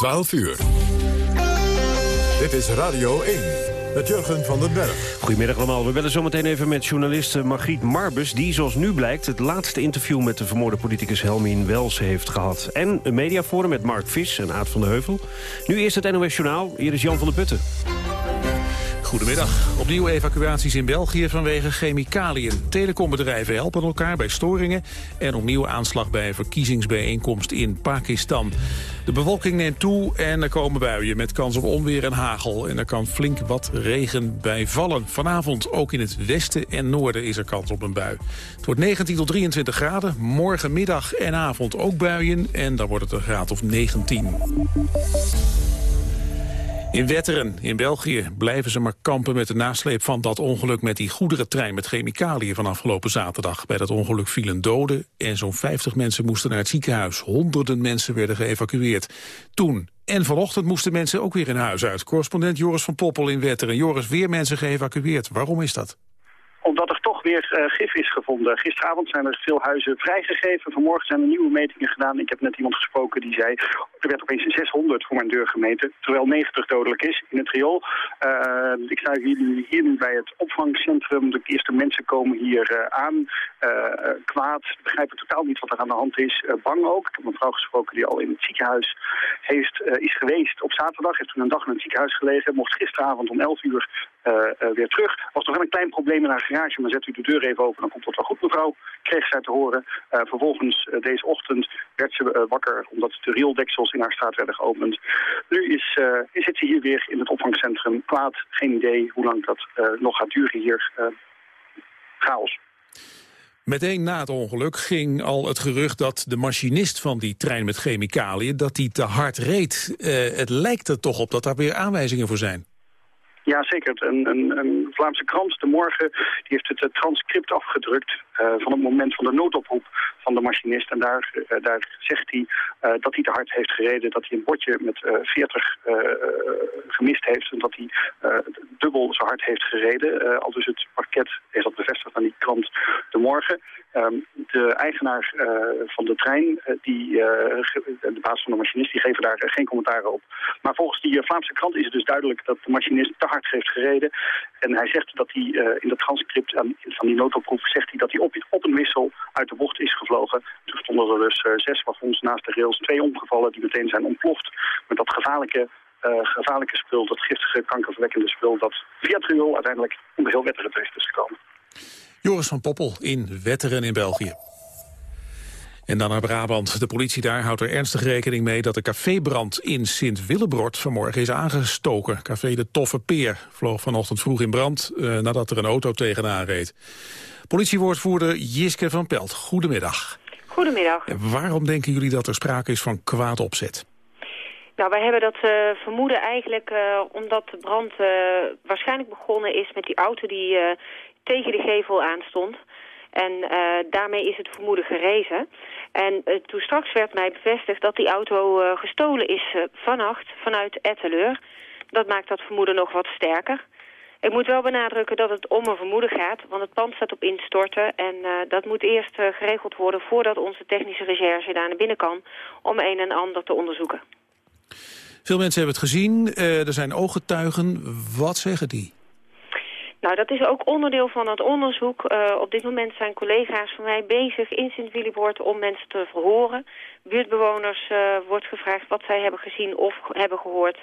12 uur. Dit is Radio 1 met Jurgen van den Berg. Goedemiddag allemaal. We bellen zometeen even met journaliste Margriet Marbus... die, zoals nu blijkt, het laatste interview met de vermoorde politicus Helmin Wels heeft gehad. En een mediaforum met Mark Vis en Aad van de Heuvel. Nu eerst het NOS Journaal. Hier is Jan van der Putten. Goedemiddag. Opnieuw evacuaties in België vanwege chemicaliën. Telecombedrijven helpen elkaar bij storingen... en opnieuw aanslag bij een verkiezingsbijeenkomst in Pakistan. De bewolking neemt toe en er komen buien met kans op onweer en hagel. En er kan flink wat regen bij vallen. Vanavond ook in het westen en noorden is er kans op een bui. Het wordt 19 tot 23 graden. Morgenmiddag en avond ook buien. En dan wordt het een graad of 19. In Wetteren, in België, blijven ze maar kampen met de nasleep van dat ongeluk met die goederentrein met chemicaliën van afgelopen zaterdag. Bij dat ongeluk vielen doden en zo'n 50 mensen moesten naar het ziekenhuis. Honderden mensen werden geëvacueerd. Toen en vanochtend moesten mensen ook weer in huis uit. Correspondent Joris van Poppel in Wetteren. Joris, weer mensen geëvacueerd. Waarom is dat? Omdat er toch weer uh, gif is gevonden. Gisteravond zijn er veel huizen vrijgegeven. Vanmorgen zijn er nieuwe metingen gedaan. Ik heb net iemand gesproken die zei... er werd opeens 600 voor mijn deur gemeten, terwijl 90 dodelijk is in het riool. Uh, ik sta hier, hier, nu bij het opvangcentrum. De eerste mensen komen hier uh, aan. kwaad, begrijpen totaal niet wat er aan de hand is. bang ook. Ik heb een vrouw gesproken die al in het ziekenhuis heeft, is geweest op zaterdag. Heeft toen een dag in het ziekenhuis gelegen. Mocht gisteravond om 11 uur weer terug. Was toch wel een klein probleem in haar garage, maar zet u de deur even open, dan komt het wel goed mevrouw. Kreeg zij te horen. Uh, vervolgens deze ochtend werd ze wakker omdat de rieldeksels in haar straat werden geopend. Nu is, zit ze hier weer in het opvangcentrum. Kwaad, geen idee hoe lang dat nog gaat duren hier. chaos. Meteen na het ongeluk ging al het gerucht dat de machinist van die trein met chemicaliën... dat die te hard reed. het lijkt er toch op dat daar weer aanwijzingen voor zijn. Ja, zeker. Een, een, een, Vlaamse krant, De Morgen, die heeft het uh, transcript afgedrukt van het moment van de noodoproep van de machinist. En daar, uh, daar zegt hij dat hij te hard heeft gereden, dat hij een bordje met 40 gemist heeft en dat hij dubbel zo hard heeft gereden. al dus het parket heeft dat bevestigd aan die krant De Morgen. Um, de eigenaar van de trein, die, de baas van de machinist, die geven daar geen commentaar op. Maar volgens die Vlaamse krant is het dus duidelijk dat de machinist te hard heeft gereden. En hij zegt dat hij in het transcript van die noodoproep zegt hij dat hij op, op een wissel uit de bocht is gevlogen. Toen stonden er dus zes wagons naast de rails, twee omgevallen die meteen zijn ontploft met dat gevaarlijke gevaarlijke spul, dat giftige, kankerverwekkende spul... dat via het riool uiteindelijk onder heel wettige terecht is gekomen. Joris van Poppel in Wetteren in België. En dan naar Brabant. De politie daar houdt er ernstig rekening mee dat de cafébrand in Sint-Willebrod vanmorgen is aangestoken. Café De Toffe Peer vloog vanochtend vroeg in brand eh, nadat er een auto tegenaan reed. Politiewoordvoerder Jiske van Pelt, goedemiddag. Goedemiddag. En waarom denken jullie dat er sprake is van kwaad opzet? Nou, wij hebben dat uh, vermoeden eigenlijk uh, omdat de brand uh, waarschijnlijk begonnen is met die auto die tegen de gevel aanstond. En uh, daarmee is het vermoeden gerezen. En uh, toen straks werd mij bevestigd dat die auto uh, gestolen is vannacht vanuit Etteleur. Dat maakt dat vermoeden nog wat sterker. Ik moet wel benadrukken dat het om een vermoeden gaat, want het pand staat op instorten. En dat moet eerst geregeld worden voordat onze technische recherche daar naar binnen kan om een en ander te onderzoeken. Veel mensen hebben het gezien, er zijn ooggetuigen. Wat zeggen die? Nou, dat is ook onderdeel van het onderzoek. Uh, op dit moment zijn collega's van mij bezig in Sint-Willibord om mensen te verhoren. Buurtbewoners uh, wordt gevraagd wat zij hebben gezien of hebben gehoord.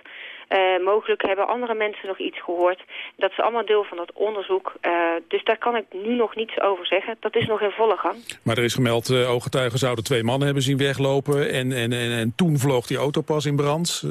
Uh, mogelijk hebben andere mensen nog iets gehoord. Dat is allemaal deel van het onderzoek. dus daar kan ik nu nog niets over zeggen. Dat is nog in volle gang. Maar er is gemeld, ooggetuigen zouden twee mannen hebben zien weglopen... en, en, en, en toen vloog die auto pas in brand.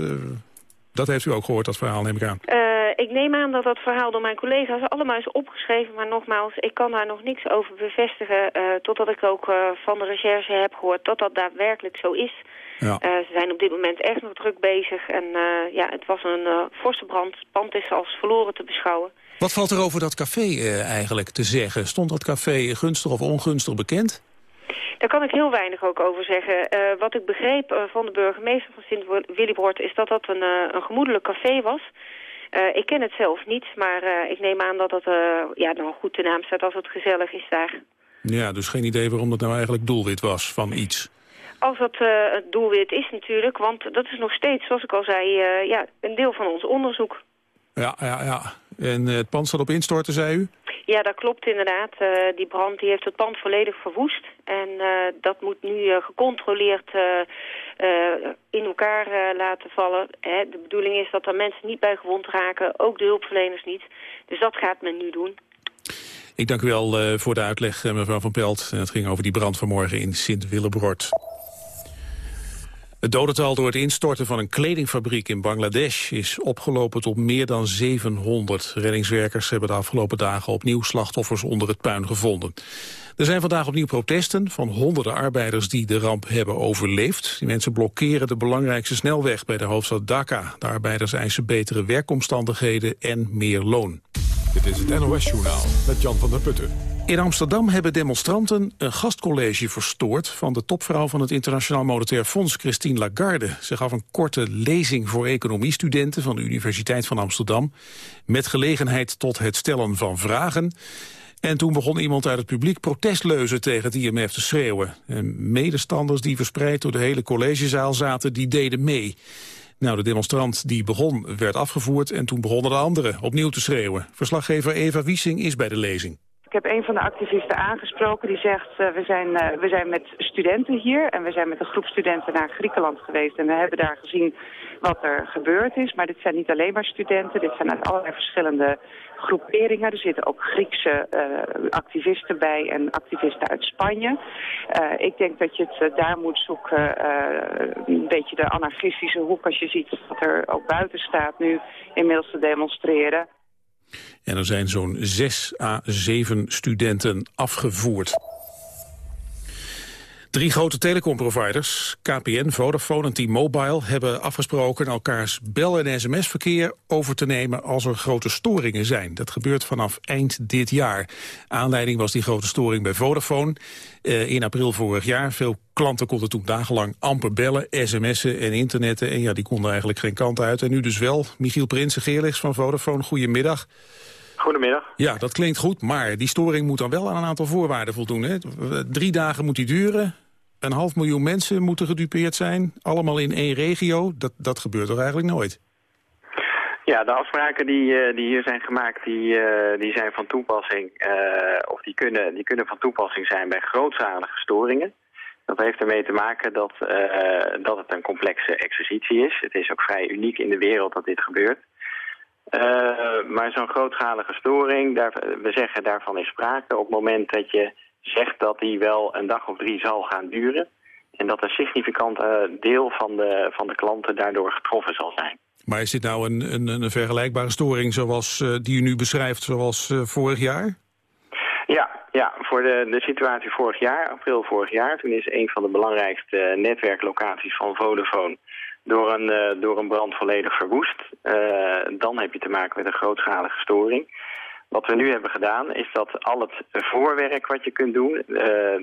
dat heeft u ook gehoord, dat verhaal neem ik aan ik neem aan dat dat verhaal door mijn collega's allemaal is opgeschreven. Maar nogmaals, ik kan daar nog niks over bevestigen. Uh, totdat ik ook uh, van de recherche heb gehoord dat dat daadwerkelijk zo is. Ja. Uh, ze zijn op dit moment echt nog druk bezig. En ja, het was een forse brand. Het pand is als verloren te beschouwen. Wat valt er over dat café eigenlijk te zeggen? Stond dat café gunstig of ongunstig bekend? Daar kan ik heel weinig ook over zeggen. Uh, wat ik begreep uh, van de burgemeester van Sint-Willibord... is dat dat een, uh, een gemoedelijk café was. Uh, ik ken het zelf niet, maar uh, ik neem aan dat het uh, ja, nou goed te naam staat als het gezellig is daar. Ja, dus geen idee waarom dat nou eigenlijk doelwit was van iets. Als dat het doelwit is natuurlijk, want dat is nog steeds, zoals ik al zei, ja, een deel van ons onderzoek. Ja, ja, ja. En het pand staat op instorten, zei u? Ja, dat klopt inderdaad. die brand die heeft het pand volledig verwoest. En dat moet nu gecontroleerd in elkaar laten vallen. Hè. De bedoeling is dat er mensen niet bij gewond raken, ook de hulpverleners niet. Dus dat gaat men nu doen. Ik dank u wel voor de uitleg, mevrouw Van Pelt. Het ging over die brand vanmorgen in Sint-Willebrod. Het dodental door het instorten van een kledingfabriek in Bangladesh is opgelopen tot meer dan 700. Reddingswerkers hebben de afgelopen dagen opnieuw slachtoffers onder het puin gevonden. Er zijn vandaag opnieuw protesten van honderden arbeiders die de ramp hebben overleefd. Die mensen blokkeren de belangrijkste snelweg bij de hoofdstad Dhaka. De arbeiders eisen betere werkomstandigheden en meer loon. Dit is het NOS-journaal met Jan van der Putten. In Amsterdam hebben demonstranten een gastcollege verstoord... van de topvrouw van het Internationaal Monetair Fonds, Christine Lagarde. Ze gaf een korte lezing voor economiestudenten van de Universiteit van Amsterdam... met gelegenheid tot het stellen van vragen. En toen begon iemand uit het publiek protestleuzen tegen het IMF te schreeuwen. En medestanders die verspreid door de hele collegezaal zaten, die deden mee. Nou, de demonstrant die begon werd afgevoerd en toen begonnen de anderen opnieuw te schreeuwen. Verslaggever Eva Wiesing is bij de lezing. Ik heb een van de activisten aangesproken die zegt... Uh, we, zijn, uh, we zijn met studenten hier en we zijn met een groep studenten naar Griekenland geweest... en we hebben daar gezien wat er gebeurd is. Maar dit zijn niet alleen maar studenten, dit zijn uit allerlei verschillende groeperingen. Er zitten ook Griekse uh, activisten bij en activisten uit Spanje. Ik denk dat je het daar moet zoeken, een beetje de anarchistische hoek... als je ziet dat er ook buiten staat nu inmiddels te demonstreren. En er zijn zo'n 6 à 7 studenten afgevoerd. Drie grote telecomproviders, KPN, Vodafone en T-Mobile... hebben afgesproken elkaars bel- en sms-verkeer over te nemen... als er grote storingen zijn. Dat gebeurt vanaf eind dit jaar. Aanleiding was die grote storing bij Vodafone uh, in april vorig jaar. Veel klanten konden toen dagenlang amper bellen, sms'en en internetten. En ja, die konden eigenlijk geen kant uit. En nu dus wel. Michiel Prinsen, Geerlichts van Vodafone, goedemiddag. Goedemiddag. Ja, dat klinkt goed, maar die storing moet dan wel aan een aantal voorwaarden voldoen. Hè? Drie dagen moet die duren, een half miljoen mensen moeten gedupeerd zijn, allemaal in één regio. Dat, dat gebeurt toch eigenlijk nooit? Ja, de afspraken die, eh, die hier zijn gemaakt, die, uh, die zijn van toepassing, uh, of die kunnen, die kunnen van toepassing zijn bij grootschalige storingen. Dat heeft ermee te maken dat, dat het een complexe exercitie is. Het is ook vrij uniek in de wereld dat dit gebeurt. maar zo'n grootschalige storing, daar, we zeggen daarvan is sprake op het moment dat je zegt dat die wel een dag of drie zal gaan duren. En dat een significant deel van de, van de klanten daardoor getroffen zal zijn. Maar is dit nou een, een, een vergelijkbare storing zoals uh, die u nu beschrijft, zoals uh, vorig jaar? Ja, ja voor de, de situatie vorig jaar, april vorig jaar... toen is een van de belangrijkste netwerklocaties van Vodafone... door een, uh, door een brand volledig verwoest. dan heb je te maken met een grootschalige storing. Wat we nu hebben gedaan is dat al het voorwerk wat je kunt doen...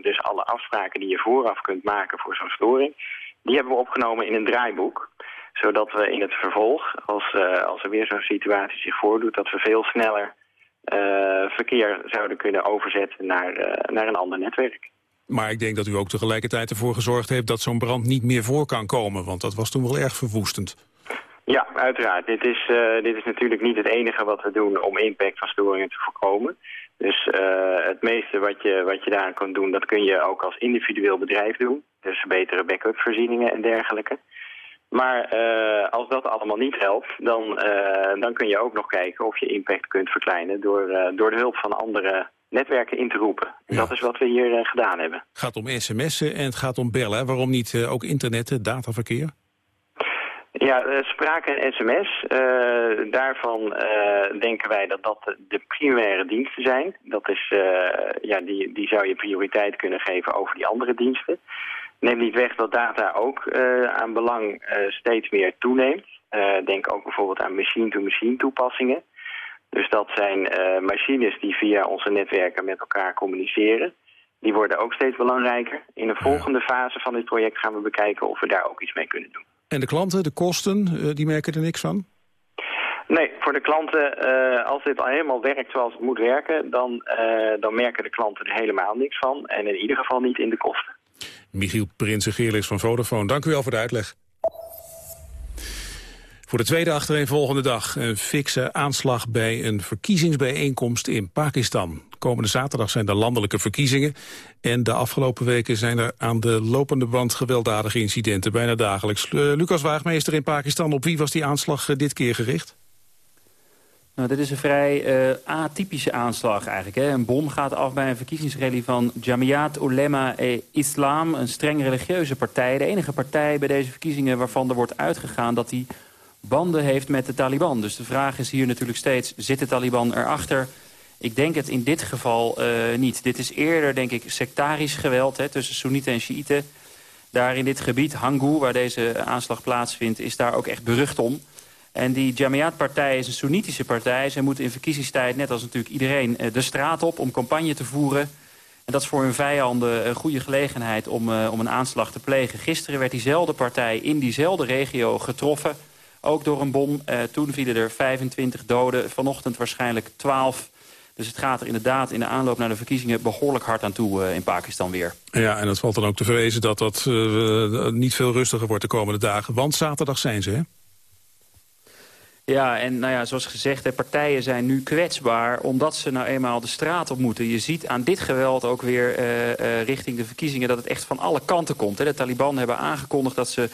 dus alle afspraken die je vooraf kunt maken voor zo'n storing... die hebben we opgenomen in een draaiboek zodat we in het vervolg, als, uh, als er weer zo'n situatie zich voordoet... dat we veel sneller uh, verkeer zouden kunnen overzetten naar, naar een ander netwerk. Maar ik denk dat u ook tegelijkertijd ervoor gezorgd heeft... dat zo'n brand niet meer voor kan komen, want dat was toen wel erg verwoestend. Ja, uiteraard. Dit is, dit is natuurlijk niet het enige wat we doen om impact van storingen te voorkomen. Dus het meeste wat je, wat je daaraan kan doen, dat kun je ook als individueel bedrijf doen. Dus betere backup voorzieningen en dergelijke. Maar uh, als dat allemaal niet helpt, dan, dan kun je ook nog kijken of je impact kunt verkleinen door, door de hulp van andere netwerken in te roepen. Ja. Dat is wat we hier gedaan hebben. Het gaat om sms'en en het gaat om bellen. Waarom niet ook internet, dataverkeer? Ja, spraak en sms, daarvan denken wij dat dat de primaire diensten zijn. Dat is, ja, die, die zou je prioriteit kunnen geven over die andere diensten. Neemt niet weg dat data ook aan belang steeds meer toeneemt. Denk ook bijvoorbeeld aan machine-to-machine toepassingen. Dus dat zijn machines die via onze netwerken met elkaar communiceren. Die worden ook steeds belangrijker. In de volgende fase van dit project gaan we bekijken of we daar ook iets mee kunnen doen. En de klanten, de kosten, die merken er niks van? Nee, voor de klanten, uh, als dit al helemaal werkt zoals het moet werken... Dan, uh, dan merken de klanten er helemaal niks van. En in ieder geval niet in de kosten. Michiel Prinsen-Geerlis van Vodafone, dank u wel voor de uitleg. Voor de tweede achtereenvolgende dag een fikse aanslag bij een verkiezingsbijeenkomst in Pakistan. Komende zaterdag zijn de landelijke verkiezingen. En de afgelopen weken zijn er aan de lopende band gewelddadige incidenten, bijna dagelijks. Uh, Lucas Waagmeester in Pakistan, op wie was die aanslag uh, dit keer gericht? Nou, dit is een vrij uh, atypische aanslag eigenlijk. Hè. Een bom gaat af bij een verkiezingsrally van Jamiat Ulema e Islam, een streng religieuze partij. De enige partij bij deze verkiezingen waarvan er wordt uitgegaan dat die banden heeft met de Taliban. Dus de vraag is hier natuurlijk steeds, zit de Taliban erachter? Ik denk het in dit geval uh, niet. Dit is eerder, denk ik, sectarisch geweld hè, tussen Soenieten en Shiiten. Daar in dit gebied, Hangu, waar deze aanslag plaatsvindt, is daar ook echt berucht om. En die Jamiat-partij is een Soenitische partij. Zij moeten in verkiezingstijd, net als natuurlijk iedereen, de straat op om campagne te voeren. En dat is voor hun vijanden een goede gelegenheid om, uh, om een aanslag te plegen. Gisteren werd diezelfde partij in diezelfde regio getroffen ook door een bom. Uh, toen vielen er 25 doden, vanochtend waarschijnlijk 12. Dus het gaat er inderdaad in de aanloop naar de verkiezingen behoorlijk hard aan toe uh, in Pakistan weer. Ja, en het valt dan ook te vrezen dat dat uh, niet veel rustiger wordt de komende dagen. Want zaterdag zijn ze, hè? Ja, en nou ja, zoals gezegd, de partijen zijn nu kwetsbaar... omdat ze nou eenmaal de straat op moeten. Je ziet aan dit geweld ook weer uh, richting de verkiezingen... dat het echt van alle kanten komt. Hè. De Taliban hebben aangekondigd dat ze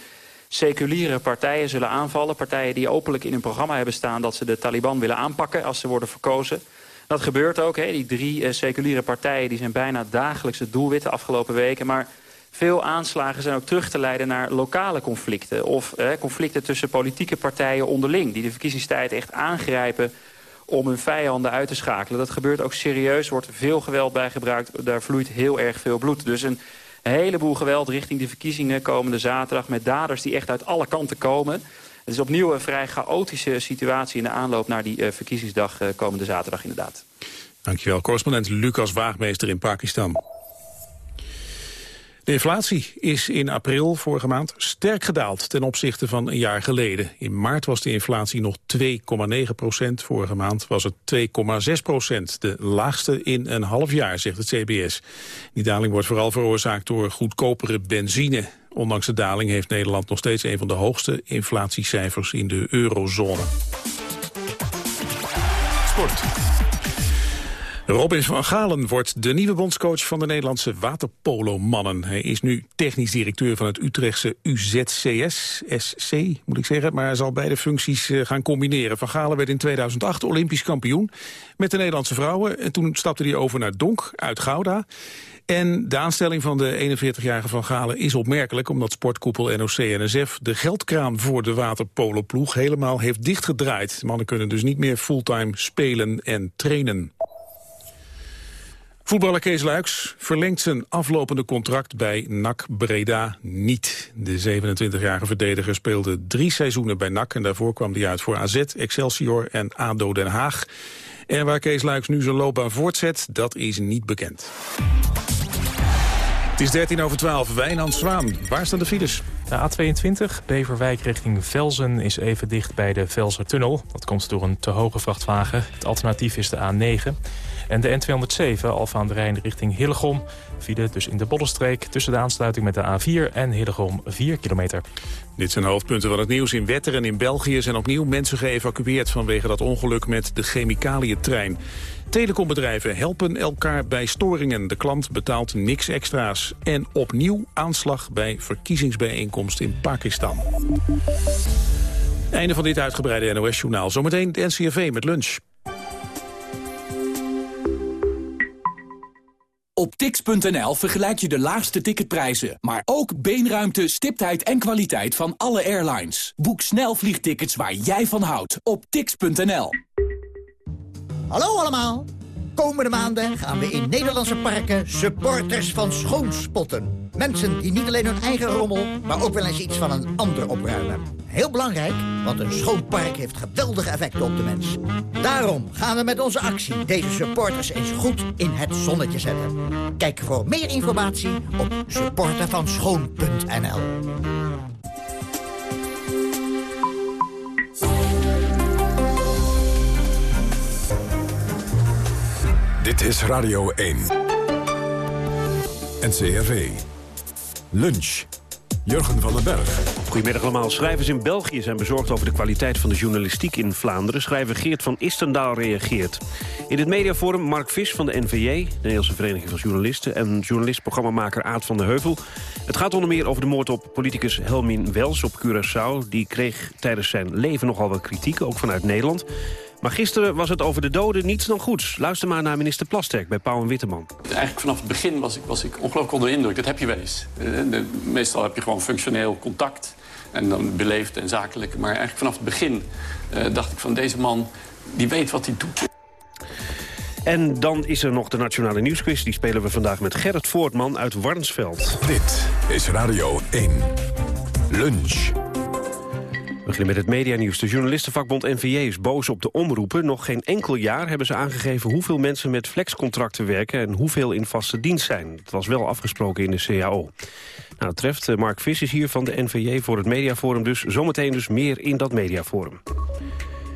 seculiere partijen zullen aanvallen. Partijen die openlijk in hun programma hebben staan... dat ze de Taliban willen aanpakken als ze worden verkozen. Dat gebeurt ook. Hè. Die drie uh, seculiere partijen die zijn bijna dagelijks het doelwit afgelopen weken. Maar veel aanslagen zijn ook terug te leiden naar lokale conflicten. Of eh, conflicten tussen politieke partijen onderling. Die de verkiezingstijd echt aangrijpen om hun vijanden uit te schakelen. Dat gebeurt ook serieus. wordt veel geweld bij gebruikt. Daar vloeit heel erg veel bloed. Dus een een heleboel geweld richting de verkiezingen komende zaterdag... met daders die echt uit alle kanten komen. Het is opnieuw een vrij chaotische situatie in de aanloop naar die uh, verkiezingsdag uh, komende zaterdag inderdaad. Dankjewel, correspondent Lucas Waagmeester in Pakistan. De inflatie is in april vorige maand sterk gedaald ten opzichte van een jaar geleden. In maart was de inflatie nog 2,9 procent. Vorige maand was het 2,6 procent. De laagste in een half jaar, zegt het CBS. Die daling wordt vooral veroorzaakt door goedkopere benzine. Ondanks de daling heeft Nederland nog steeds een van de hoogste inflatiecijfers in de eurozone. Sport. Robin van Galen wordt de nieuwe bondscoach van de Nederlandse waterpolomannen. Hij is nu technisch directeur van het Utrechtse UZCS, SC moet ik zeggen, maar hij zal beide functies eh, gaan combineren. Van Galen werd in 2008 Olympisch kampioen met de Nederlandse vrouwen. En toen stapte hij over naar Donk uit Gouda. En de aanstelling van de 41-jarige Van Galen is opmerkelijk... omdat sportkoepel NOC-NSF de geldkraan voor de waterpoloploeg helemaal heeft dichtgedraaid. Mannen kunnen dus niet meer fulltime spelen en trainen. Voetballer Kees Luiks verlengt zijn aflopende contract bij NAC Breda niet. De 27-jarige verdediger speelde drie seizoenen bij NAC... en daarvoor kwam hij uit voor AZ, Excelsior en ADO Den Haag. En waar Kees Luiks nu zijn loopbaan voortzet, dat is niet bekend. Het is 13 over 12. Wijnand Zwaan. Waar staan de files? De A22, Beverwijk richting Velzen, is even dicht bij de Velsertunnel. Dat komt door een te hoge vrachtwagen. Het alternatief is de A9. En de N207, Alfa de Rijn richting Hillegom. File dus in de Bollenstreek tussen de aansluiting met de A4 en Hillegom 4 kilometer. Dit zijn hoofdpunten van het nieuws. In Wetter en in België zijn opnieuw mensen geëvacueerd... vanwege dat ongeluk met de chemicaliëntrein. Telecombedrijven helpen elkaar bij storingen. De klant betaalt niks extra's. En opnieuw aanslag bij verkiezingsbijeenkomst in Pakistan. Einde van dit uitgebreide NOS-journaal. Zometeen het NCRV met lunch. Op tix.nl vergelijk je de laagste ticketprijzen, maar ook beenruimte, stiptheid en kwaliteit van alle airlines. Boek snel vliegtickets waar jij van houdt op tix.nl. Hallo allemaal! Komende maanden gaan we in Nederlandse parken supporters van schoon spotten. Mensen die niet alleen hun eigen rommel, maar ook wel eens iets van een ander opruimen. Heel belangrijk, want een schoon park heeft geweldige effecten op de mens. Daarom gaan we met onze actie deze supporters eens goed in het zonnetje zetten. Kijk voor meer informatie op supportervanschoon.nl Dit is Radio 1. NCRV. Lunch. Jurgen van den Berg. Goedemiddag allemaal. Schrijvers in België zijn bezorgd over de kwaliteit van de journalistiek in Vlaanderen. Schrijver Geert van Istendaal reageert. In het mediaforum Mark Vis van de NVJ, de Nederlandse Vereniging van Journalisten... en journalist-programmamaker Aad van der Heuvel. Het gaat onder meer over de moord op politicus Helmin Wels op Curaçao. Die kreeg tijdens zijn leven nogal wat kritiek, ook vanuit Nederland. Maar gisteren was het over de doden niets dan goeds. Luister maar naar minister Plasterk bij Pauw en Witteman. Eigenlijk vanaf het begin was ik, was ik ongelooflijk onder de indruk. Dat heb je wel eens. Eh, de- meestal heb je gewoon functioneel contact. En dan beleefd en zakelijk. Maar eigenlijk vanaf het begin eh, dacht ik van deze man... die weet wat hij doet. En dan is er nog de Nationale Nieuwsquiz. Die spelen we vandaag met Gerrit Voortman uit Warnsveld. Dit is Radio 1. Lunch. Beginnen met het medianieuws. De journalistenvakbond NVJ is boos op de omroepen. Nog geen enkel jaar hebben ze aangegeven hoeveel mensen met flexcontracten werken... en hoeveel in vaste dienst zijn. Het was wel afgesproken in de CAO. Nou, dat treft. eh, Mark Vis is hier van de NVJ voor het Mediaforum. Dus zometeen dus meer in dat Mediaforum.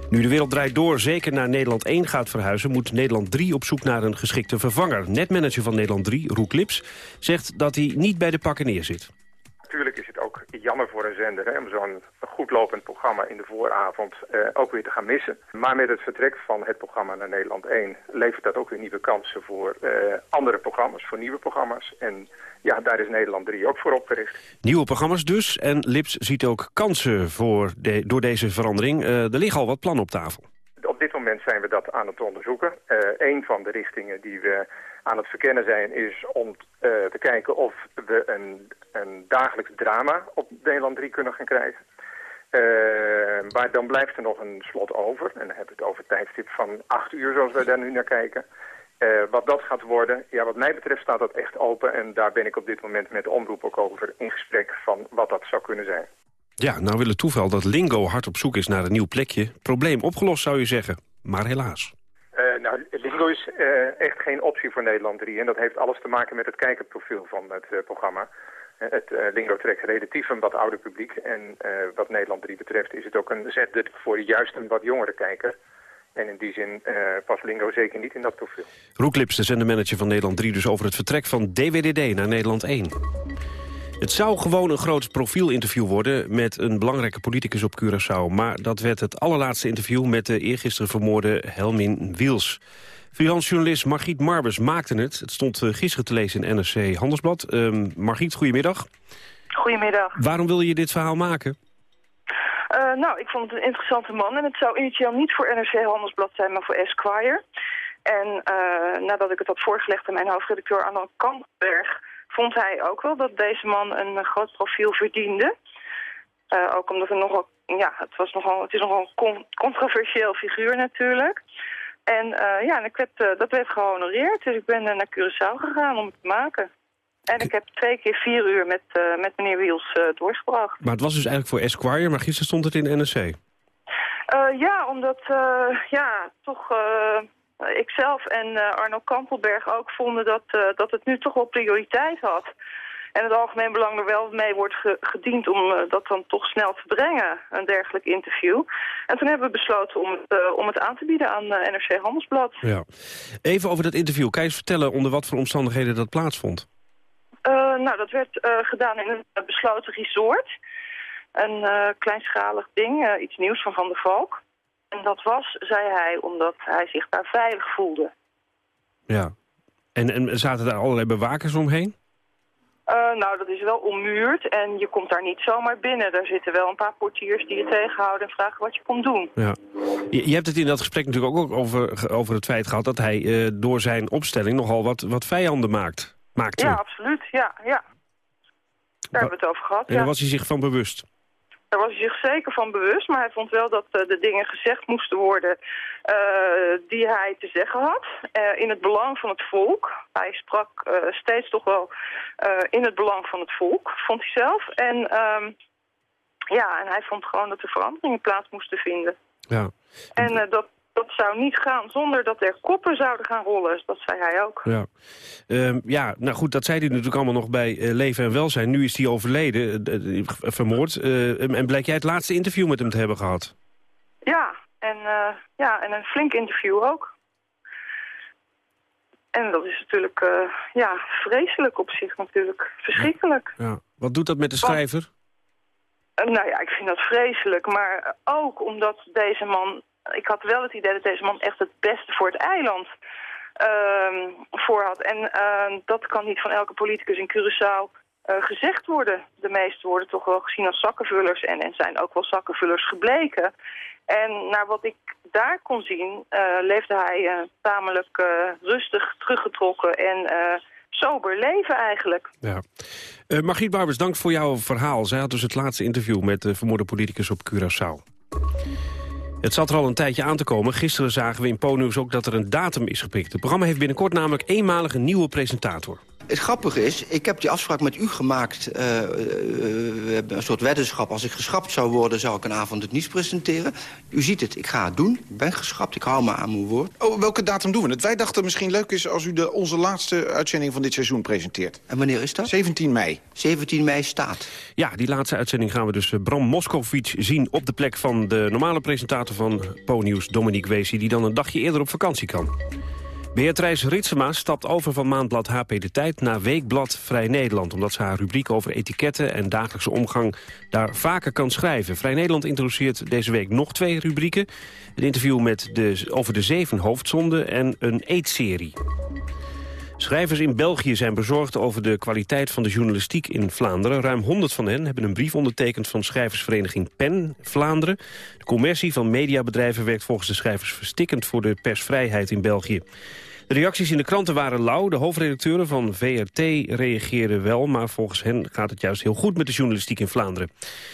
Nu de wereld draait door zeker naar Nederland 1 gaat verhuizen... moet Nederland 3 op zoek naar een geschikte vervanger. Netmanager van Nederland 3, Roek Lips, zegt dat hij niet bij de pakken neerzit. Natuurlijk is het jammer voor een zender hè, om zo'n goed lopend programma in de vooravond eh, ook weer te gaan missen. Maar met het vertrek van het programma naar Nederland 1 levert dat ook weer nieuwe kansen voor eh, andere programma's, voor nieuwe programma's. En ja, daar is Nederland 3 ook voor opgericht. Nieuwe programma's dus. En Lips ziet ook kansen voor de, door deze verandering. Eh, er liggen al wat plannen op tafel. Op dit moment zijn we dat aan het onderzoeken. Eh een van de richtingen die we aan het verkennen zijn is om eh, te kijken of we een, een dagelijks drama op Nederland 3 kunnen gaan krijgen. Eh, maar dan blijft er nog een slot over. En dan hebben we het over tijdstip van acht uur zoals wij daar nu naar kijken. Eh, wat dat gaat worden, ja, wat mij betreft staat dat echt open. En daar ben ik op dit moment met de omroep ook over in gesprek van wat dat zou kunnen zijn. Ja, nou wil het toeval dat Lingo hard op zoek is naar een nieuw plekje. Probleem opgelost zou je zeggen, maar helaas. Lingo is eh, echt geen optie voor Nederland 3. En dat heeft alles te maken met het kijkerprofiel van het eh, programma. Eh, het Lingo trekt relatief een wat ouder publiek. En wat Nederland 3 betreft is het ook een zender voor juist een wat jongere kijker. En in die zin past Lingo zeker niet in dat profiel. Roek Lips, de zendermanager van Nederland 3... dus over het vertrek van DWDD naar Nederland 1. Het zou gewoon een groot profielinterview worden... met een belangrijke politicus op Curaçao. Maar dat werd het allerlaatste interview... met de eergisteren vermoorde Helmin Wiels. Freelance journalist Margriet Marbers maakte het. Het stond eh, gisteren te lezen in NRC Handelsblad. Ehm Margriet, goedemiddag. Goedemiddag. Waarom wil je dit verhaal maken? Eh, nou, ik vond het een interessante man en het zou initieel niet voor NRC Handelsblad zijn, maar voor Esquire. En eh, nadat ik het had voorgelegd aan mijn hoofdredacteur Arno Kampberg, vond hij ook wel dat deze man een eh, groot profiel verdiende. Eh, ook omdat er nogal, ja, het, was nogal, het is nogal een con- controversieel figuur natuurlijk. En eh, ja, en ik werd, dat werd gehonoreerd, dus ik ben naar Curaçao gegaan om het te maken. En ik heb twee keer vier uur met, met meneer Wiels doorgebracht. Maar het was dus eigenlijk voor Esquire, maar gisteren stond het in NRC. Eh, ja, omdat ja, toch ikzelf en eh, Arno Kampelberg ook vonden dat, eh, dat het nu toch wel prioriteit had. En het algemeen belang er wel mee wordt ge- gediend om eh, dat dan toch snel te brengen, een dergelijk interview. En toen hebben we besloten om het, eh, om het aan te bieden aan eh, NRC Handelsblad. Ja. Even over dat interview. Kan je eens vertellen onder wat voor omstandigheden dat plaatsvond? Eh, nou, dat werd eh, gedaan in een eh, besloten resort. Een eh, kleinschalig ding, eh, iets nieuws van Van der Valk. En dat was, zei hij, omdat hij zich daar veilig voelde. Ja. En, en zaten daar allerlei bewakers omheen? Eh, nou, dat is wel ommuurd en je komt daar niet zomaar binnen. Daar zitten wel een paar portiers die je tegenhouden en vragen wat je komt doen. Ja. Je, je hebt het in dat gesprek natuurlijk ook over, over het feit gehad... dat hij eh, door zijn opstelling nogal wat, wat vijanden maakt. maakte. Ja, absoluut. Ja, ja. Daar hebben we het over gehad. En ja. was hij zich van bewust. Daar was hij zich zeker van bewust, maar hij vond wel dat eh, de dingen gezegd moesten worden eh, die hij te zeggen had. eh, in het belang van het volk. Hij sprak steeds toch wel in het belang van het volk, vond hij zelf. En ehm, ja, en hij vond gewoon dat er veranderingen plaats moesten vinden. Ja. En dat, dat zou niet gaan zonder dat er koppen zouden gaan rollen. Dat zei hij ook. Ja. Ehm, ja, nou goed, dat zei hij natuurlijk allemaal nog bij eh, Leven en Welzijn. Nu is hij overleden, eh, eh, vermoord. En blijk jij het laatste interview met hem te hebben gehad? Ja, en, ja, en een flink interview ook. En dat is natuurlijk ja, vreselijk op zich natuurlijk. Verschrikkelijk. Ja. Wat doet dat met de schrijver? Nou ja, ik vind dat vreselijk. Maar ook omdat deze man... Ik had wel het idee dat deze man echt het beste voor het eiland uh, voor had. En uh, dat kan niet van elke politicus in Curaçao uh, gezegd worden. De meesten worden toch wel gezien als zakkenvullers en, en zijn ook wel zakkenvullers gebleken. En naar wat ik daar kon zien, uh, leefde hij uh, tamelijk rustig, teruggetrokken en sober leven eigenlijk. Ja. Margriet Barbers, dank voor jouw verhaal. Zij had dus het laatste interview met de vermoorde politicus op Curaçao. Het zat er al een tijdje aan te komen. Gisteren zagen we in Po-nieuws ook dat er een datum is gepikt. Het programma heeft binnenkort namelijk eenmalig een nieuwe presentator. Het grappige is, ik heb die afspraak met u gemaakt. Uh, we hebben een soort weddenschap. Als ik geschrapt zou worden, zou ik een avond het nieuws presenteren. U ziet het, ik ga het doen. Ik ben geschrapt, ik hou me aan mijn woord. Oh, welke datum doen we het? Wij dachten misschien leuk is als u de, onze laatste uitzending van dit seizoen presenteert. En wanneer is dat? 17 mei. 17 mei staat. Ja, die laatste uitzending gaan we dus Bram Moskovic zien... op de plek van de normale presentator van Po-nieuws, Dominique Weesie... die dan een dagje eerder op vakantie kan. Beatrice Ritsema stapt over van maandblad HP De Tijd... naar Weekblad Vrij Nederland... omdat ze haar rubriek over etiketten en dagelijkse omgang... daar vaker kan schrijven. Vrij Nederland introduceert deze week nog twee rubrieken. Een interview met de, over de zeven hoofdzonden en een eetserie. Schrijvers in België zijn bezorgd over de kwaliteit van de journalistiek in Vlaanderen. Ruim 100 van hen hebben een brief ondertekend van schrijversvereniging PEN Vlaanderen. De commercie van mediabedrijven werkt volgens de schrijvers verstikkend voor de persvrijheid in België. De reacties in de kranten waren lauw. De hoofdredacteuren van VRT reageerden wel... maar volgens hen gaat het juist heel goed met de journalistiek in Vlaanderen.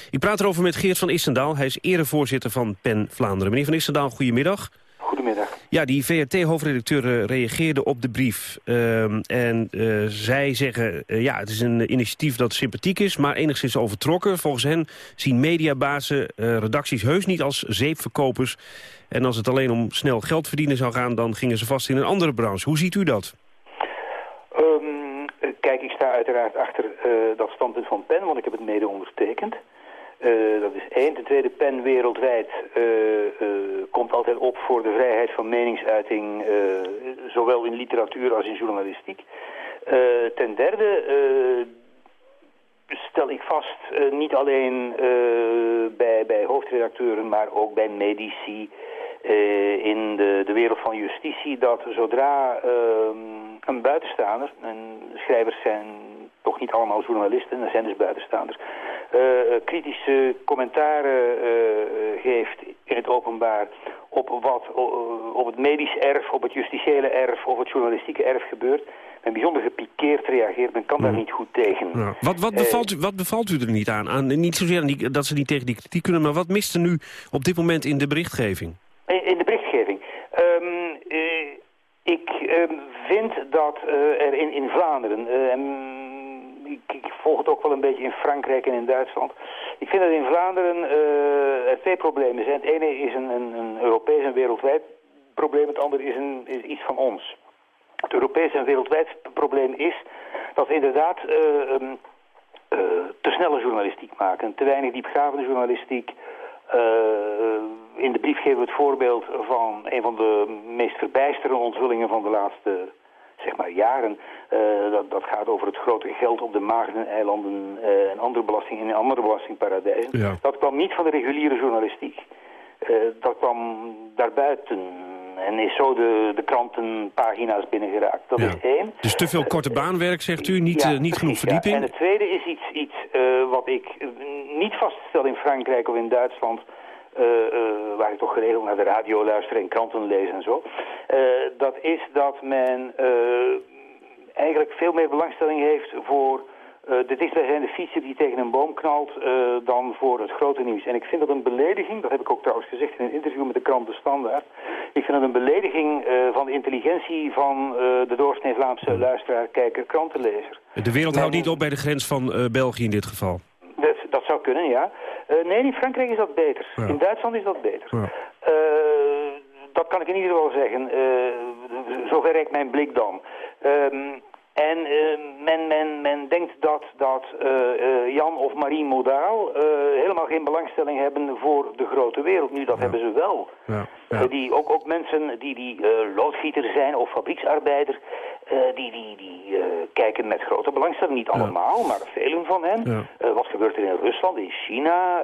Ik praat erover met Geert van Issendaal. Hij is erevoorzitter van PEN Vlaanderen. Meneer van Issendaal, goedemiddag. Goedemiddag. Ja, die VRT-hoofdredacteur reageerde op de brief. Uh, en uh, zij zeggen, uh, ja, het is een initiatief dat sympathiek is... maar enigszins overtrokken. Volgens hen zien mediabazen redacties heus niet als zeepverkopers. En als het alleen om snel geld verdienen zou gaan... dan gingen ze vast in een andere branche. Hoe ziet u dat? Um, kijk, ik sta uiteraard achter dat standpunt van PEN... want ik heb het mede ondertekend. Uh, dat is één. Ten tweede, PEN wereldwijd uh, uh, komt altijd op voor de vrijheid van meningsuiting, zowel in literatuur als in journalistiek. ten derde stel ik vast, niet alleen bij, bij hoofdredacteuren, maar ook bij medici in de, de wereld van justitie, dat zodra ehm, een buitenstaander, en schrijvers zijn toch niet allemaal journalisten, er zijn dus buitenstaanders, kritische commentaren uh, geeft in het openbaar op wat op het medisch erf, op het justitiële erf of het journalistieke erf gebeurt. Men bijzonder gepikeerd reageert, men kan daar niet goed tegen. Ja. Wat, wat, bevalt u, wat bevalt u er niet aan? aan niet zozeer aan die, dat ze niet tegen die kritiek kunnen, maar wat mist er nu op dit moment in de berichtgeving? In, de berichtgeving? Um, ik um, vind dat er in, in Vlaanderen ik, ik, volg het ook wel een beetje in Frankrijk en in Duitsland. Ik vind dat in Vlaanderen uh, er twee problemen zijn. Het ene is een, een, een Europees en wereldwijd probleem. Het andere is, een, is iets van ons. Het Europees en wereldwijd probleem is dat we inderdaad uh, um, uh, te snelle journalistiek maken. Te weinig diepgravende journalistiek. in de brief geven we het voorbeeld van een van de meest verbijsterende onthullingen van de laatste zeg maar jaren. Uh, dat, dat gaat over het grote geld op de Maagdeneilanden uh, en andere belastingen in andere belastingparadijzen. Ja. Dat kwam niet van de reguliere journalistiek. Uh, dat kwam daarbuiten en is zo de, de krantenpagina's binnengeraakt. Dat ja. is één. Dus te veel korte baanwerk, zegt u, niet, ja, niet genoeg verdieping? En het tweede is iets, iets wat ik niet vaststel in Frankrijk of in Duitsland... Uh, uh, waar ik toch geregeld naar de radio luister en kranten lees en zo. Uh, dat is dat men eigenlijk veel meer belangstelling heeft voor de dichtstbijzijnde fietser die tegen een boom knalt dan voor het grote nieuws. En ik vind dat een belediging, dat heb ik ook trouwens gezegd in een interview met de krant De Standaard. Ik vind dat een belediging van de intelligentie van de doorsnee Vlaamse luisteraar, kijker, krantenlezer. De wereld houdt niet op bij de grens van België in dit geval. Dat, dat zou kunnen, ja. Uh, nee, in Frankrijk is dat beter. Ja. In Duitsland is dat beter. Ja. Uh, dat kan ik in ieder geval zeggen. Uh, zover reikt mijn blik dan. Um, En men, men, men denkt dat, dat Jan of Marie Modaal helemaal geen belangstelling hebben voor de grote wereld. Nu, dat hebben ze wel. Ja, die, ook, ook mensen die, die loodgieter zijn of fabrieksarbeider, die, die, die kijken met grote belangstelling. Niet allemaal, maar velen van hen. wat gebeurt er in Rusland, in China?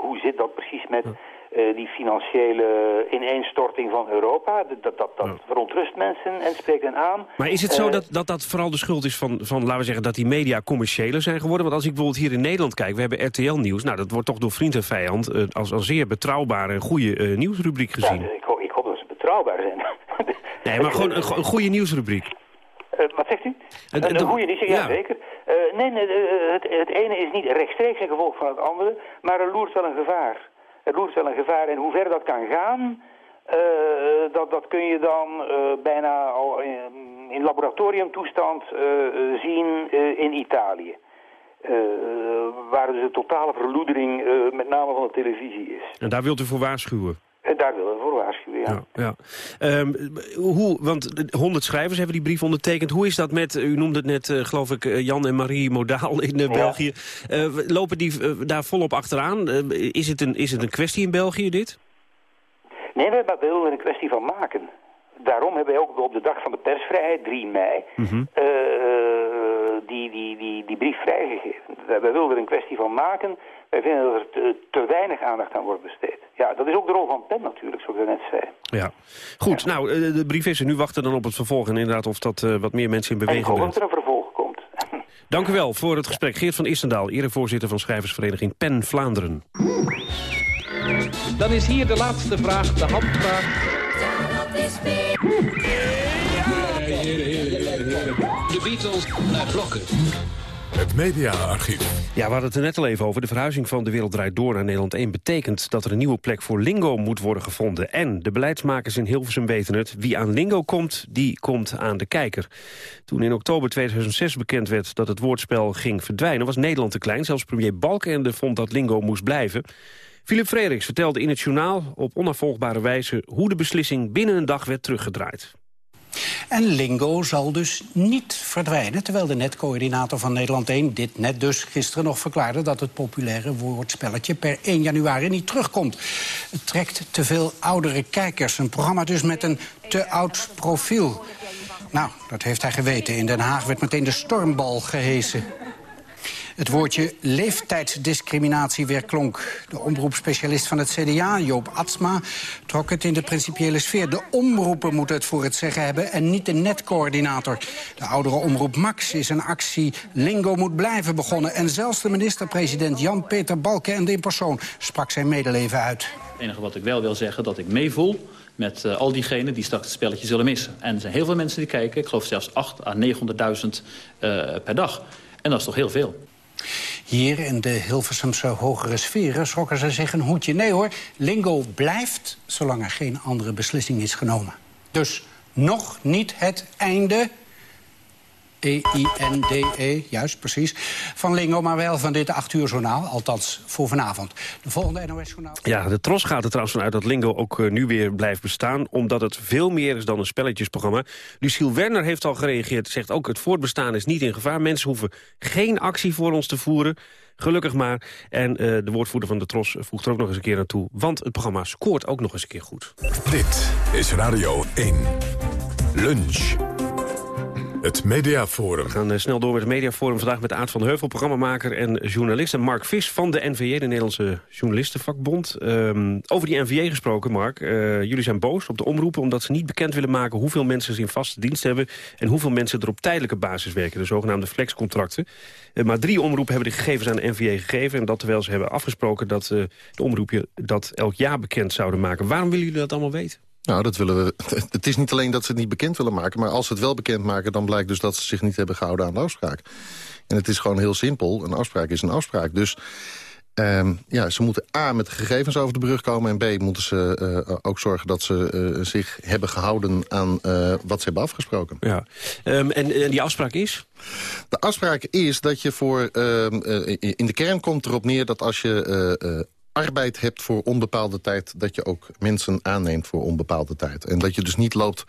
hoe zit dat precies met... Eh, die financiële ineenstorting van Europa. Dat, dat, dat verontrust mensen en spreekt hen aan. Maar is het zo eh, dat, dat dat vooral de schuld is van, van, laten we zeggen, dat die media commerciëler zijn geworden? Want als ik bijvoorbeeld hier in Nederland kijk, we hebben RTL Nieuws. Nou, dat wordt toch door vriend en vijand uh, als, als zeer betrouwbare en goede nieuwsrubriek gezien. Ja, ik, hoop, ik hoop dat ze betrouwbaar zijn. nee, maar gewoon een, een goede nieuwsrubriek. wat zegt u? Een, een goede nieuws, ja, zeker. nee, nee het, het ene is niet rechtstreeks een gevolg van het andere, maar er loert wel een gevaar het loert wel een gevaar. En hoe ver dat kan gaan, uh, dat, dat kun je dan uh, bijna al in, laboratoriumtoestand uh, zien in Italië. waar dus de totale verloedering met name van de televisie is. En daar wilt u voor waarschuwen? En daar willen we voor waarschuwen, ja. ja, ja. Um, hoe, want honderd schrijvers hebben die brief ondertekend. Hoe is dat met, u noemde het net, uh, geloof ik, Jan en Marie Modaal in uh, België. Uh, lopen die daar volop achteraan? is, het een, is het een kwestie in België, dit? Nee, we, willen er een kwestie van maken. Daarom hebben wij ook op de dag van de persvrijheid, 3 mei, mm die, die, die, die brief vrijgegeven. We willen er een kwestie van maken wij vinden dat er te, te, weinig aandacht aan wordt besteed. Ja, dat is ook de rol van PEN natuurlijk, zoals ik net zei. Ja, goed. Nou, eh, de brief is er. Nu wachten dan op het vervolg en inderdaad of dat uh, wat meer mensen in beweging brengt. En ik hoop dat er een vervolg komt. Dank u wel voor het gesprek. Geert van Istendaal, erevoorzitter van schrijversvereniging PEN Vlaanderen. Dan is hier de laatste vraag, de handvraag. De Beatles naar blokken. Het mediaarchief. Ja, we hadden het er net al even over. De verhuizing van De Wereld Draait Door naar Nederland 1... betekent dat er een nieuwe plek voor Lingo moet worden gevonden. En de beleidsmakers in Hilversum weten het. Wie aan Lingo komt, die komt aan de kijker. Toen in oktober 2006 bekend werd dat het woordspel ging verdwijnen... was Nederland te klein. Zelfs premier Balkenende vond dat Lingo moest blijven. Philip Frederiks vertelde in het journaal op onafvolgbare wijze... hoe de beslissing binnen een dag werd teruggedraaid. En Lingo zal dus niet verdwijnen... terwijl de netcoördinator van Nederland 1 dit net dus gisteren nog verklaarde... dat het populaire woordspelletje per 1 januari niet terugkomt. Het trekt te veel oudere kijkers. Een programma dus met een te oud profiel. Nou, dat heeft hij geweten. In Den Haag werd meteen de stormbal gehesen. Het woordje leeftijdsdiscriminatie weer klonk. De omroepspecialist van het CDA, Joop Atsma, trok het in de principiële sfeer. De omroepen moeten het voor het zeggen hebben en niet de netcoördinator. De oudere omroep Max is een actie Lingo moet blijven begonnen. En zelfs de minister-president Jan-Peter Balkenende in persoon sprak zijn medeleven uit. Het enige wat ik wel wil zeggen, dat ik meevoel met uh, al diegenen die straks het spelletje zullen missen. En er zijn heel veel mensen die kijken, ik geloof zelfs 8 à 900.000 uh, per dag. En dat is toch heel veel. Hier in de Hilversumse hogere sferen schrokken ze zich een hoedje. Nee hoor, Lingo blijft zolang er geen andere beslissing is genomen. Dus nog niet het einde E-I-N-D-E, -E, juist, precies. Van Lingo, maar wel van dit 8 uur journaal. Althans, voor vanavond. De volgende NOS-journaal. Ja, de Tros gaat er trouwens vanuit dat Lingo ook uh, nu weer blijft bestaan... omdat het veel meer is dan een spelletjesprogramma. Luciel Werner heeft al gereageerd. Zegt ook, het voortbestaan is niet in gevaar. Mensen hoeven geen actie voor ons te voeren. Gelukkig maar. En uh, de woordvoerder van de Tros voegt er ook nog eens een keer naartoe. Want het programma scoort ook nog eens een keer goed. Dit is Radio 1. Lunch. Het Mediaforum. We gaan uh, snel door met het Mediaforum. Vandaag met Aad van Heuvel, programmamaker en journalist. En Mark Vis van de NVJ, de Nederlandse Journalistenvakbond. Um, over die NVJ gesproken, Mark. Uh, jullie zijn boos op de omroepen omdat ze niet bekend willen maken... hoeveel mensen ze in vaste dienst hebben... en hoeveel mensen er op tijdelijke basis werken. De zogenaamde flexcontracten. Uh, maar drie omroepen hebben de gegevens aan de NVJ gegeven. En dat terwijl ze hebben afgesproken dat de omroepen dat elk jaar bekend zouden maken. Waarom willen jullie dat allemaal weten? Nou, dat willen we. Het is niet alleen dat ze het niet bekend willen maken... maar als ze het wel bekend maken, dan blijkt dus dat ze zich niet hebben gehouden aan de afspraak. En het is gewoon heel simpel. Een afspraak is een afspraak. Dus um, ja, ze moeten A, met de gegevens over de brug komen... en B, moeten ze uh, ook zorgen dat ze uh, zich hebben gehouden aan uh, wat ze hebben afgesproken. Ja. Um, en, en die afspraak is? De afspraak is dat je voor... Um, in de kern komt erop neer dat als je arbeid hebt voor onbepaalde tijd... dat je ook mensen aanneemt voor onbepaalde tijd. En dat je dus niet loopt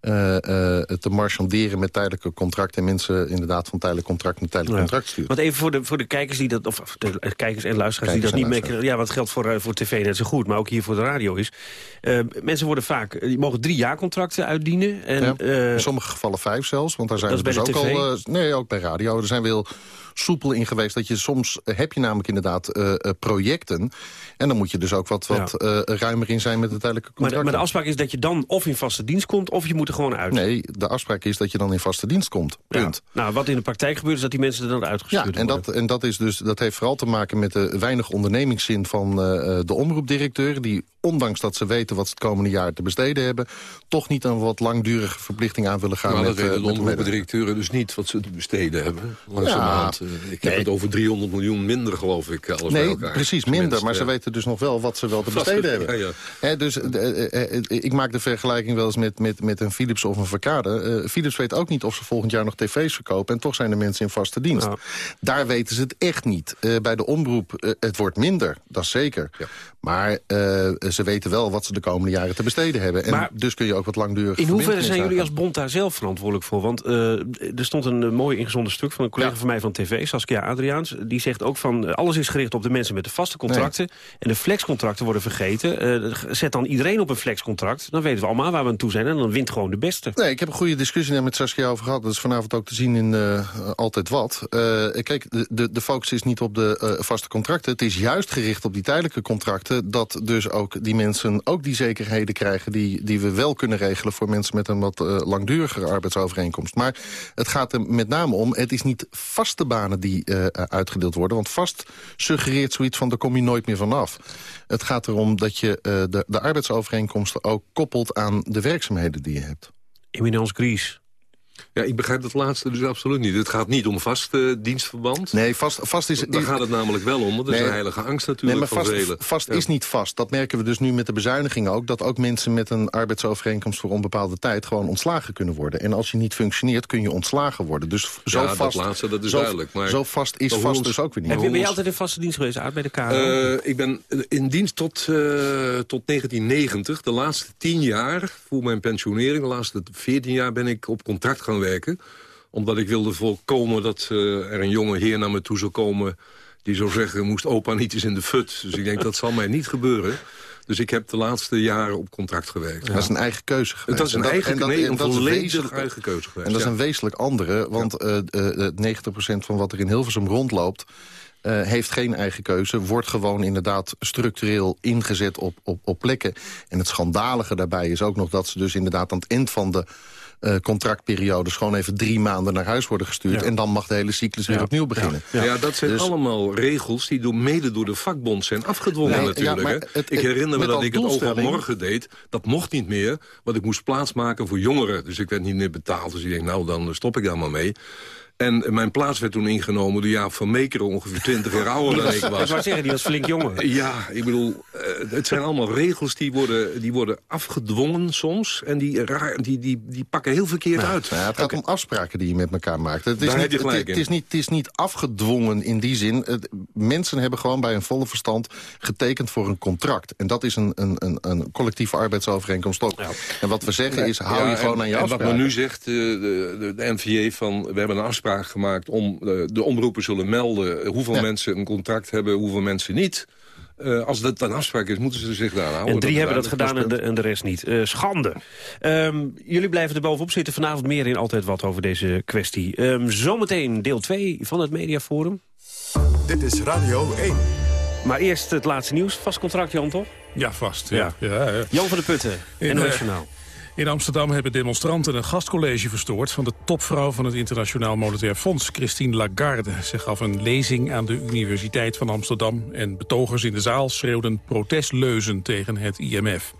eh, eh, te marchanderen met tijdelijke contracten... en mensen inderdaad van tijdelijk contract naar tijdelijk contract sturen. Want even voor de, voor de kijkers die dat, of de eh, kijkers en luisteraars die dat niet merken. Ja, wat geldt voor, voor tv net zo goed, maar ook hier voor de radio is. mensen worden vaak, die mogen drie jaar contracten uitdienen. En, in sommige gevallen vijf zelfs, want daar zijn we dus ook al... nee, ook bij radio. Er zijn wel soepel in geweest. Dat je soms heb je namelijk inderdaad uh, projecten. En dan moet je dus ook wat, wat uh, ruimer in zijn met de tijdelijke contracten. Maar de, maar de, afspraak is dat je dan of in vaste dienst komt... of je moet er gewoon uit. Nee, de afspraak is dat je dan in vaste dienst komt. Punt. Nou, wat in de praktijk gebeurt is dat die mensen er dan uitgestuurd ja, en Dat, en dat, is dus, dat heeft vooral te maken met de weinig ondernemingszin van uh, de omroepdirecteur... die ondanks dat ze weten wat ze het komende jaar te besteden hebben... toch niet een wat langdurige verplichting aan willen gaan. Maar met, dat weten de omroepdirecteuren dus niet wat ze te besteden hebben. Langzamerhand. Ja, ik heb het over 300 miljoen minder, geloof ik. Alles nee, bij elkaar. precies minder. Maar ze weten dus nog wel wat ze wel te besteden hebben. Ja, ja. dus ik maak de vergelijking wel eens met, met, met een Philips of een Verkade. Uh, Philips weet ook niet of ze volgend jaar nog tv's verkopen... en toch zijn de mensen in vaste dienst. Daar weten ze het echt niet. Uh, bij de omroep, uh, het wordt minder, dat is zeker. Maar ze weten wel wat ze de komende jaren te besteden hebben. En maar, dus kun je ook wat langdurig... In hoeverre zijn jullie als bond daar zelf verantwoordelijk voor? Want er stond een mooi ingezonden stuk van een collega van mij van tv, Saskia Adriaans. Die zegt ook van, alles is gericht op de mensen met de vaste contracten. En de flexcontracten worden vergeten. zet dan iedereen op een flexcontract. Dan weten we allemaal waar we aan toe zijn. En dan wint gewoon de beste. Nee, ik heb een goede discussie daar met Saskia over gehad. Dat is vanavond ook te zien in uh, Altijd Wat. Uh, kijk, de, de, de focus is niet op de vaste contracten. Het is juist gericht op die tijdelijke contracten. Dat dus ook die mensen ook die zekerheden krijgen... die, die we wel kunnen regelen voor mensen met een wat langdurigere arbeidsovereenkomst. Maar het gaat er met name om... het is niet vaste die uitgedeeld worden. Want vast suggereert zoiets van... daar kom je nooit meer vanaf. Het gaat erom dat je de, de arbeidsovereenkomsten ook koppelt aan de werkzaamheden die je hebt. Eminence Gries. Ja, ik begrijp dat laatste dus absoluut niet. Het gaat niet om vast uh, dienstverband. Nee, vast, vast is... Daar gaat het namelijk wel om, dat is een heilige angst natuurlijk nee, maar vast, velen. Vast is niet vast. Dat merken we dus nu met de bezuinigingen ook. Dat ook mensen met een arbeidsovereenkomst voor onbepaalde tijd... gewoon ontslagen kunnen worden. En als je niet functioneert, kun je ontslagen worden. Dus zo ja, vast, dat laatste, dat is zo, duidelijk. Maar zo vast is vast dus ook weer niet. Heb je, ben je altijd in vaste dienst geweest, uit bij de KRO? Uh, ik ben in dienst tot, uh, tot 1990. De laatste tien jaar, voor mijn pensionering... de laatste veertien jaar ben ik op contract gaan werken omdat ik wilde voorkomen dat uh, er een jonge heer naar me toe zou komen... die zou zeggen, moest opa niet eens in de fut. Dus ik denk, dat zal mij niet gebeuren. Dus ik heb de laatste jaren op contract gewerkt. Dat is een eigen keuze geweest. Dat is een eigen, dat, nee, een volledig eigen keuze geweest. En dat is een wezenlijk andere, want uh, uh, 90% van wat er in Hilversum rondloopt... Uh, heeft geen eigen keuze, wordt gewoon inderdaad structureel ingezet op, op, op plekken. En het schandalige daarbij is ook nog dat ze dus inderdaad aan het eind van de uh, contractperiodes gewoon even drie maanden naar huis worden gestuurd. En dan mag de hele cyclus weer opnieuw beginnen. Ja, dat zijn dus- allemaal regels die door, mede door de vakbond zijn afgedwongen natuurlijk. Het, ik herinner me dat ik het op morgen deed. Dat mocht niet meer, want ik moest plaatsmaken voor jongeren. Dus ik werd niet meer betaald. Dus ik denk, nou, dan stop ik daar maar mee. En mijn plaats werd toen ingenomen door Jaap van Meekeren, ongeveer 20 jaar ouder dan ik was. Ik wou zeggen, die was flink jonger. Ja, ik bedoel, uh, het zijn allemaal regels die worden, die worden afgedwongen soms. En die, raar, die, die, die pakken heel verkeerd nou, uit. Nou ja, het gaat okay. om afspraken die je met elkaar maakt. Het is, niet, het, het, is niet, het is niet afgedwongen in die zin. Het, mensen hebben gewoon bij een volle verstand getekend voor een contract. En dat is een, een, een, een collectieve arbeidsovereenkomst ook. Ja. En wat we zeggen is, hou ja, je gewoon en, aan je en afspraken. wat men nu zegt, uh, de, de, de NVA, van we hebben een afspraak gemaakt om uh, de omroepen zullen melden... hoeveel ja. mensen een contract hebben, hoeveel mensen niet. Uh, als dat een afspraak is, moeten ze zich daar houden. En drie dat hebben dat gedaan en de, en de, rest niet. Uh, schande. Um, jullie blijven er bovenop zitten. Vanavond meer in Altijd Wat over deze kwestie. Um, zometeen deel 2 van het Mediaforum. Dit is Radio 1. Maar eerst het laatste nieuws. Vast contract, Jan, toch? Ja, vast. Ja. Ja. Ja, Jan van de Putten, NOS Journaal. In Amsterdam hebben demonstranten een gastcollege verstoord... van de topvrouw van het Internationaal Monetair Fonds, Christine Lagarde. Ze gaf een lezing aan de Universiteit van Amsterdam... en betogers in de zaal schreeuwden protestleuzen tegen het IMF.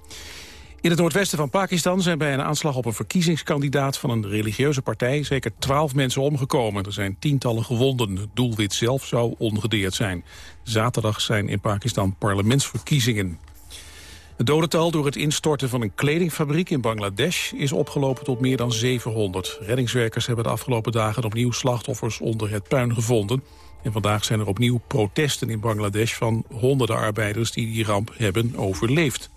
In het noordwesten van Pakistan zijn bij een aanslag op een verkiezingskandidaat van een religieuze partij zeker twaalf mensen omgekomen. Er zijn tientallen gewonden. Het doelwit zelf zou ongedeerd zijn. Zaterdag zijn in Pakistan parlementsverkiezingen. Het dodental door het instorten van een kledingfabriek in Bangladesh is opgelopen tot meer dan 700. Reddingswerkers hebben de afgelopen dagen opnieuw slachtoffers onder het puin gevonden. En vandaag zijn er opnieuw protesten in Bangladesh van honderden arbeiders die die ramp hebben overleefd.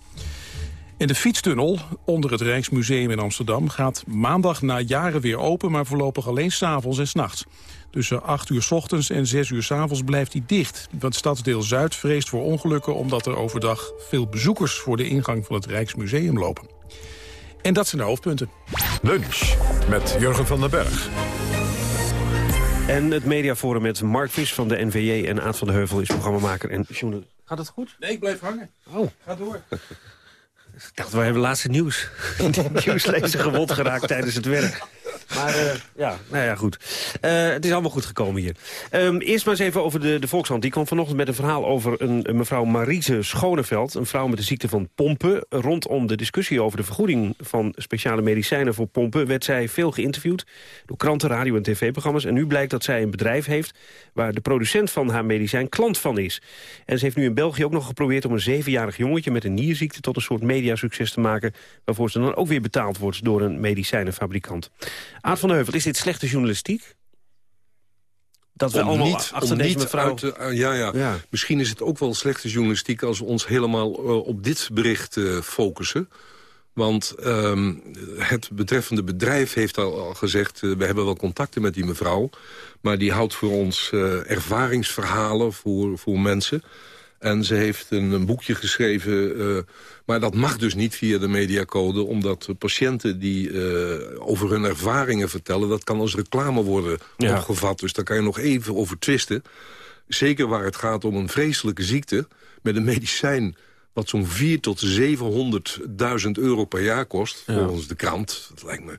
En de fietstunnel onder het Rijksmuseum in Amsterdam gaat maandag na jaren weer open, maar voorlopig alleen s'avonds en s'nachts. Tussen 8 uur s ochtends en 6 uur s avonds blijft hij dicht. Want stadsdeel Zuid vreest voor ongelukken omdat er overdag veel bezoekers voor de ingang van het Rijksmuseum lopen. En dat zijn de hoofdpunten. Lunch met Jurgen van den Berg. En het mediaforum met Mark Vis van de NVJ en Aad van de Heuvel is programmamaker en journalist. Gaat het goed? Nee, ik blijf hangen. Oh. Ga door. Ik dacht, we hebben laatste nieuws. Nieuwslezer gewond geraakt tijdens het werk. Maar uh, ja, nou ja, goed. Uh, het is allemaal goed gekomen hier. Um, eerst maar eens even over de, de Volkshand. Die kwam vanochtend met een verhaal over een, een mevrouw Marise Schoneveld. Een vrouw met de ziekte van pompen. Rondom de discussie over de vergoeding van speciale medicijnen voor pompen... werd zij veel geïnterviewd door kranten, radio- en tv-programma's. En nu blijkt dat zij een bedrijf heeft... waar de producent van haar medicijn klant van is. En ze heeft nu in België ook nog geprobeerd om een zevenjarig jongetje... met een nierziekte tot een soort mediasucces te maken... waarvoor ze dan ook weer betaald wordt door een medicijnenfabrikant. Aad van de Heuvel, is dit slechte journalistiek? Dat we om allemaal niet, achter deze niet mevrouw... uit uh, ja, ja, Ja. Misschien is het ook wel slechte journalistiek... als we ons helemaal uh, op dit bericht uh, focussen. Want ehm, het betreffende bedrijf heeft al, al gezegd... we hebben wel contacten met die mevrouw... maar die houdt voor ons ervaringsverhalen voor, voor mensen... En ze heeft een, een boekje geschreven, uh, maar dat mag dus niet via de mediacode... omdat patiënten die uh, over hun ervaringen vertellen... dat kan als reclame worden Ja. opgevat. Dus daar kan je nog even over twisten. Zeker waar het gaat om een vreselijke ziekte... met een medicijn wat zo'n 4 tot 700.000 euro per jaar kost... Ja. volgens de krant. Dat lijkt me...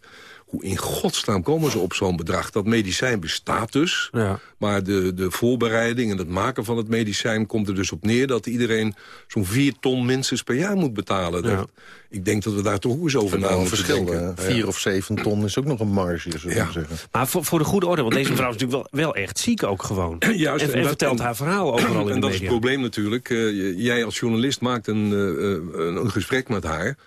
Hoe in godsnaam komen ze op zo'n bedrag? Dat medicijn bestaat dus, Ja. maar de, de voorbereiding en het maken van het medicijn... komt er dus op neer dat iedereen zo'n 4 ton minstens per jaar moet betalen. Ja. Dat- ik denk dat we daar toch ook eens over Er na een moeten denken. hè. Vier of zeven ton is ook nog een marge, zullen we Ja. zeggen. Maar voor, voor de goede orde, want deze mevrouw is natuurlijk wel, wel echt ziek ook gewoon. Juist, en, en en dat- vertelt en- haar verhaal overal in en de dat is het probleem natuurlijk. Eh, jij als journalist maakt een, eh, eh, een, een gesprek met haar.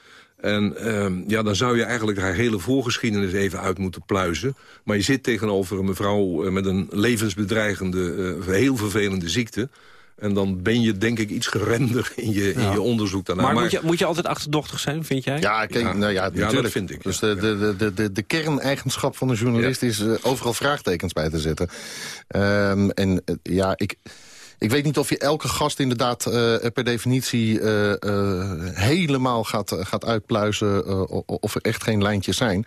En ehm, ja, dan zou je eigenlijk haar hele voorgeschiedenis even uit moeten pluizen. Maar je zit tegenover een mevrouw eh, met een levensbedreigende, eh, heel vervelende ziekte. En dan ben je denk ik iets gerender in je, in je onderzoek daarna. Maar, moet, je, moet je altijd achterdochtig zijn, vind jij? Ja, kijk, Ja. nou ja, Ja, natuurlijk. dat vind ik, Dus de, de, de, de, de, kerneigenschap van een journalist is eh, overal vraagtekens bij te zetten. Ehm, en ja, ik... Ik weet niet of je elke gast inderdaad eh, per definitie eh, eh, helemaal gaat, gaat uitpluizen... of er echt geen lijntjes zijn.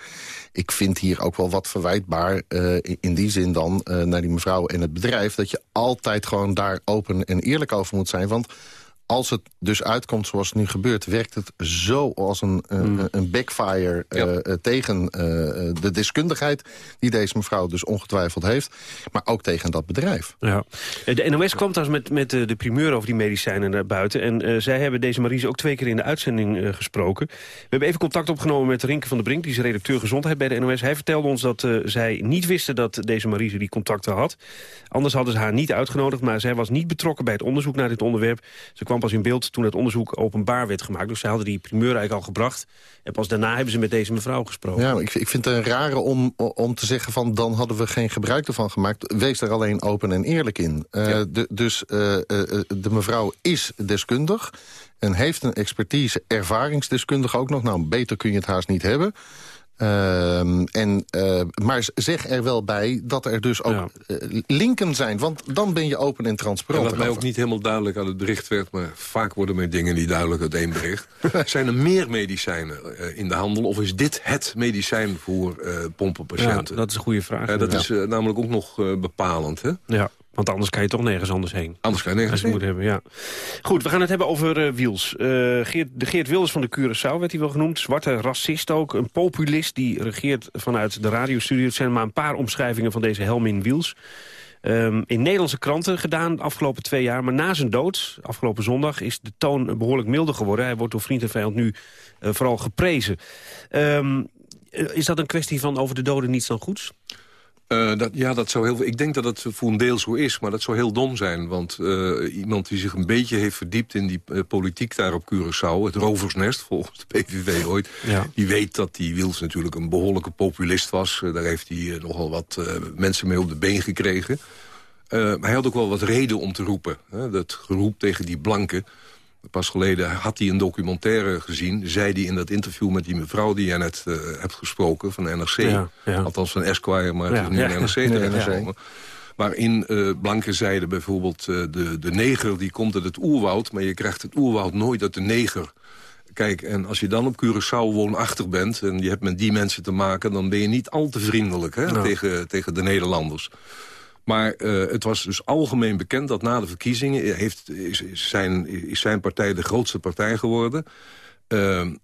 Ik vind hier ook wel wat verwijtbaar in- die zin dan naar die mevrouw en het bedrijf... dat je altijd gewoon daar open en eerlijk over moet zijn. Want als het dus uitkomt zoals het nu gebeurt... werkt het zo als een, eh, een backfire eh, Ja. eh, tegen de deskundigheid... die deze mevrouw dus ongetwijfeld heeft, maar ook tegen dat bedrijf. Ja. De NOS kwam trouwens met, met de primeur over die medicijnen naar buiten. En zij hebben deze Marise ook twee keer in de uitzending gesproken. We hebben even contact opgenomen met Rinke van der Brink... die is redacteur gezondheid bij de NOS. Hij vertelde ons dat zij niet wisten dat deze Marise die contacten had. Anders hadden ze haar niet uitgenodigd... maar zij was niet betrokken bij het onderzoek naar dit onderwerp. Ze kwam pas in beeld toen het onderzoek openbaar werd gemaakt. Dus ze hadden die primeur eigenlijk al gebracht. En pas daarna hebben ze met deze mevrouw gesproken. Ja, ik, ik vind het een rare om, om te zeggen van... dan hadden we geen gebruik ervan gemaakt. Wees er alleen open en eerlijk in. Eh, de, dus eh, eh, de mevrouw is deskundig... en heeft een expertise, ervaringsdeskundig ook nog. Nou, beter kun je het haast niet hebben... Ehm, en, eh, maar zeg er wel bij dat er dus ook eh, linken zijn. Want dan ben je open en En transparant. wat mij ook niet helemaal duidelijk uit het bericht werd... maar vaak worden mij dingen niet duidelijk uit één bericht. Zijn er meer medicijnen eh, in de handel? Of is dit het medicijn voor eh pompenpatiënten? Ja, dat is een goede vraag. Dat Ja. is namelijk ook nog eh, bepalend, hè? Ja, want anders kan je toch nergens anders heen. Anders kan je nergens moet hebben, ja. Goed, we gaan het hebben over eh, Wiels. Eh, Geert, de Geert Wilders van de Curaçao werd hij wel genoemd. Zwarte racist ook, een populist die regeert vanuit de radiostudio. Het zijn maar een paar omschrijvingen van deze Helmin Wiels. Ehm, in Nederlandse kranten gedaan de afgelopen twee jaar. Maar na zijn dood, afgelopen zondag, is de toon behoorlijk milder geworden. Hij wordt door vriend en vijand nu eh, vooral geprezen. Ehm, eh, is dat een kwestie van over de doden niets dan goeds? Eh, dat, ja, dat zou heel, ik denk dat het voor een deel zo is, maar dat zou heel dom zijn. Want eh, iemand die zich een beetje heeft verdiept in die eh, politiek daar op Curaçao... het roversnest, volgens de PVV ooit... Ja. die weet dat die Wils natuurlijk een behoorlijke populist was. Daar heeft hij nogal wat mensen mee op de been gekregen. Maar hij had ook wel wat reden om te roepen. Hè? Dat geroep tegen die blanken... pas geleden had hij een documentaire gezien. Zei hij in dat interview met die mevrouw die jij net hebt gesproken van NRC. Ja, ja. Althans van Esquire, maar het is nu een NRC terechtgekomen. Waarin eh blanken zeiden bijvoorbeeld... eh, de, de neger die komt uit het oerwoud... maar je krijgt het oerwoud nooit uit de neger. Kijk, en als je dan op Curaçao woonachtig bent... en je hebt met die mensen te maken... dan ben je niet al te vriendelijk hè, Nou. tegen, tegen de Nederlanders. Maar eh, het was dus algemeen bekend dat na de verkiezingen... Heeft, is, is zijn, is zijn partij de grootste partij geworden... Ehm,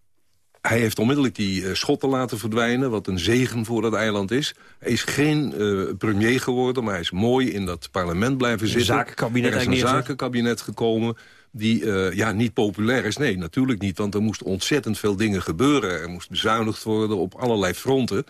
hij heeft onmiddellijk die eh, schotten laten verdwijnen... wat een zegen voor dat eiland is. Hij is geen eh, premier geworden, maar hij is mooi in dat parlement blijven zitten. zakenkabinet er is een zakenkabinet gekomen die ja, niet populair is. Nee, natuurlijk niet, want er moesten ontzettend veel dingen gebeuren. Er moest bezuinigd worden op allerlei fronten.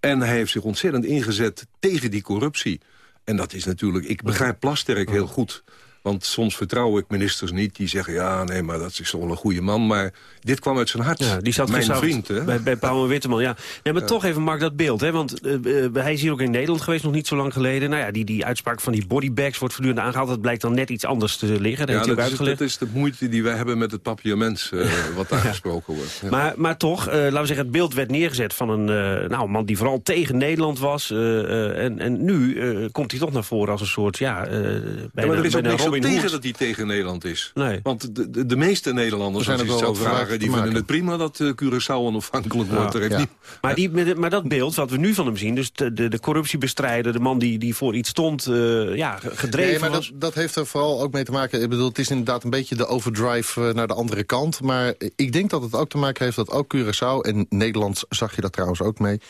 En hij heeft zich ontzettend ingezet tegen die corruptie. En dat is natuurlijk... Ik begrijp Plasterk heel goed. Want soms vertrouw ik ministers niet die zeggen... ja, nee, maar dat is toch wel een goede man. Maar dit kwam uit zijn hart. Ja, die zat Mijn vriend, hè? Bij, bij Pauw en Witteman, ja. Nee, maar toch even, Mark, dat beeld. Hè? Want eh, eh, hij is hier ook in Nederland geweest, nog niet zo lang geleden. Nou ja, die, die uitspraak van die bodybags wordt voortdurend aangehaald. Dat blijkt dan net iets anders te liggen. Dat Ja, dat is, dat is de moeite die wij hebben met het papiaments... eh, wat daar gesproken wordt. Ja. Maar, maar toch, laten we zeggen, het beeld werd neergezet van een nou, man die vooral tegen Nederland was. en, en nu komt hij toch naar voren als een soort, ja, bijna, Ja, maar er is ook bijna tegen dat hij tegen Nederland is. Nee. Want de, de, de meeste Nederlanders, Er zijn als je er het wel zou vragen... die vinden het prima dat eh, Curaçao onafhankelijk wordt. Ja. Er heeft Ja. niet- Maar, die, met- maar dat beeld wat we nu van hem zien, dus de, de, de corruptiebestrijder, de man die, die voor iets stond, eh, ja, gedreven Nee, maar was. dat, dat heeft er vooral ook mee te maken. Ik bedoel, het is inderdaad een beetje de overdrive eh, naar de andere kant. Maar ik denk dat het ook te maken heeft dat ook Curaçao... en Nederland zag je dat trouwens ook mee...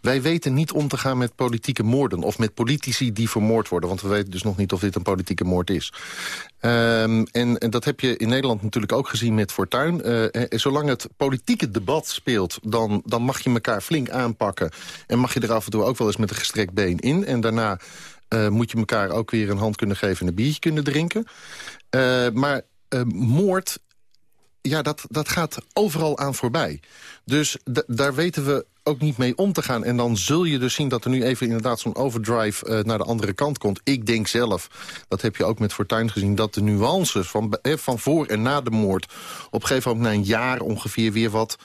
wij weten niet om te gaan met politieke moorden... of met politici die vermoord worden. Want we weten dus nog niet of dit een politieke moord is. Ehm, en, en dat heb je in Nederland natuurlijk ook gezien met Fortuyn. Eh, zolang het politieke debat speelt, dan, dan mag je elkaar flink aanpakken. En mag je er af en toe ook wel eens met een gestrekt been in. En daarna eh, moet je elkaar ook weer een hand kunnen geven en een biertje kunnen drinken. Eh, maar moord, ja, dat, dat gaat overal aan voorbij. Dus daar weten we ook niet mee om te gaan. En dan zul je dus zien dat er nu even inderdaad zo'n overdrive eh, naar de andere kant komt. Ik denk zelf, dat heb je ook met Fortuyn gezien... dat de nuances van, eh, van voor en na de moord... op een gegeven moment na een jaar ongeveer weer wat,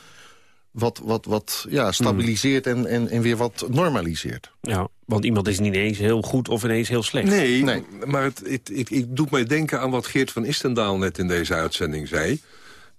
wat, wat, wat ja, stabiliseert en, en, en weer wat normaliseert. Ja, want iemand is niet ineens heel goed of ineens heel slecht. Nee, maar het, het, het, het doet mij denken aan wat Geert van Istendaal net in deze uitzending zei.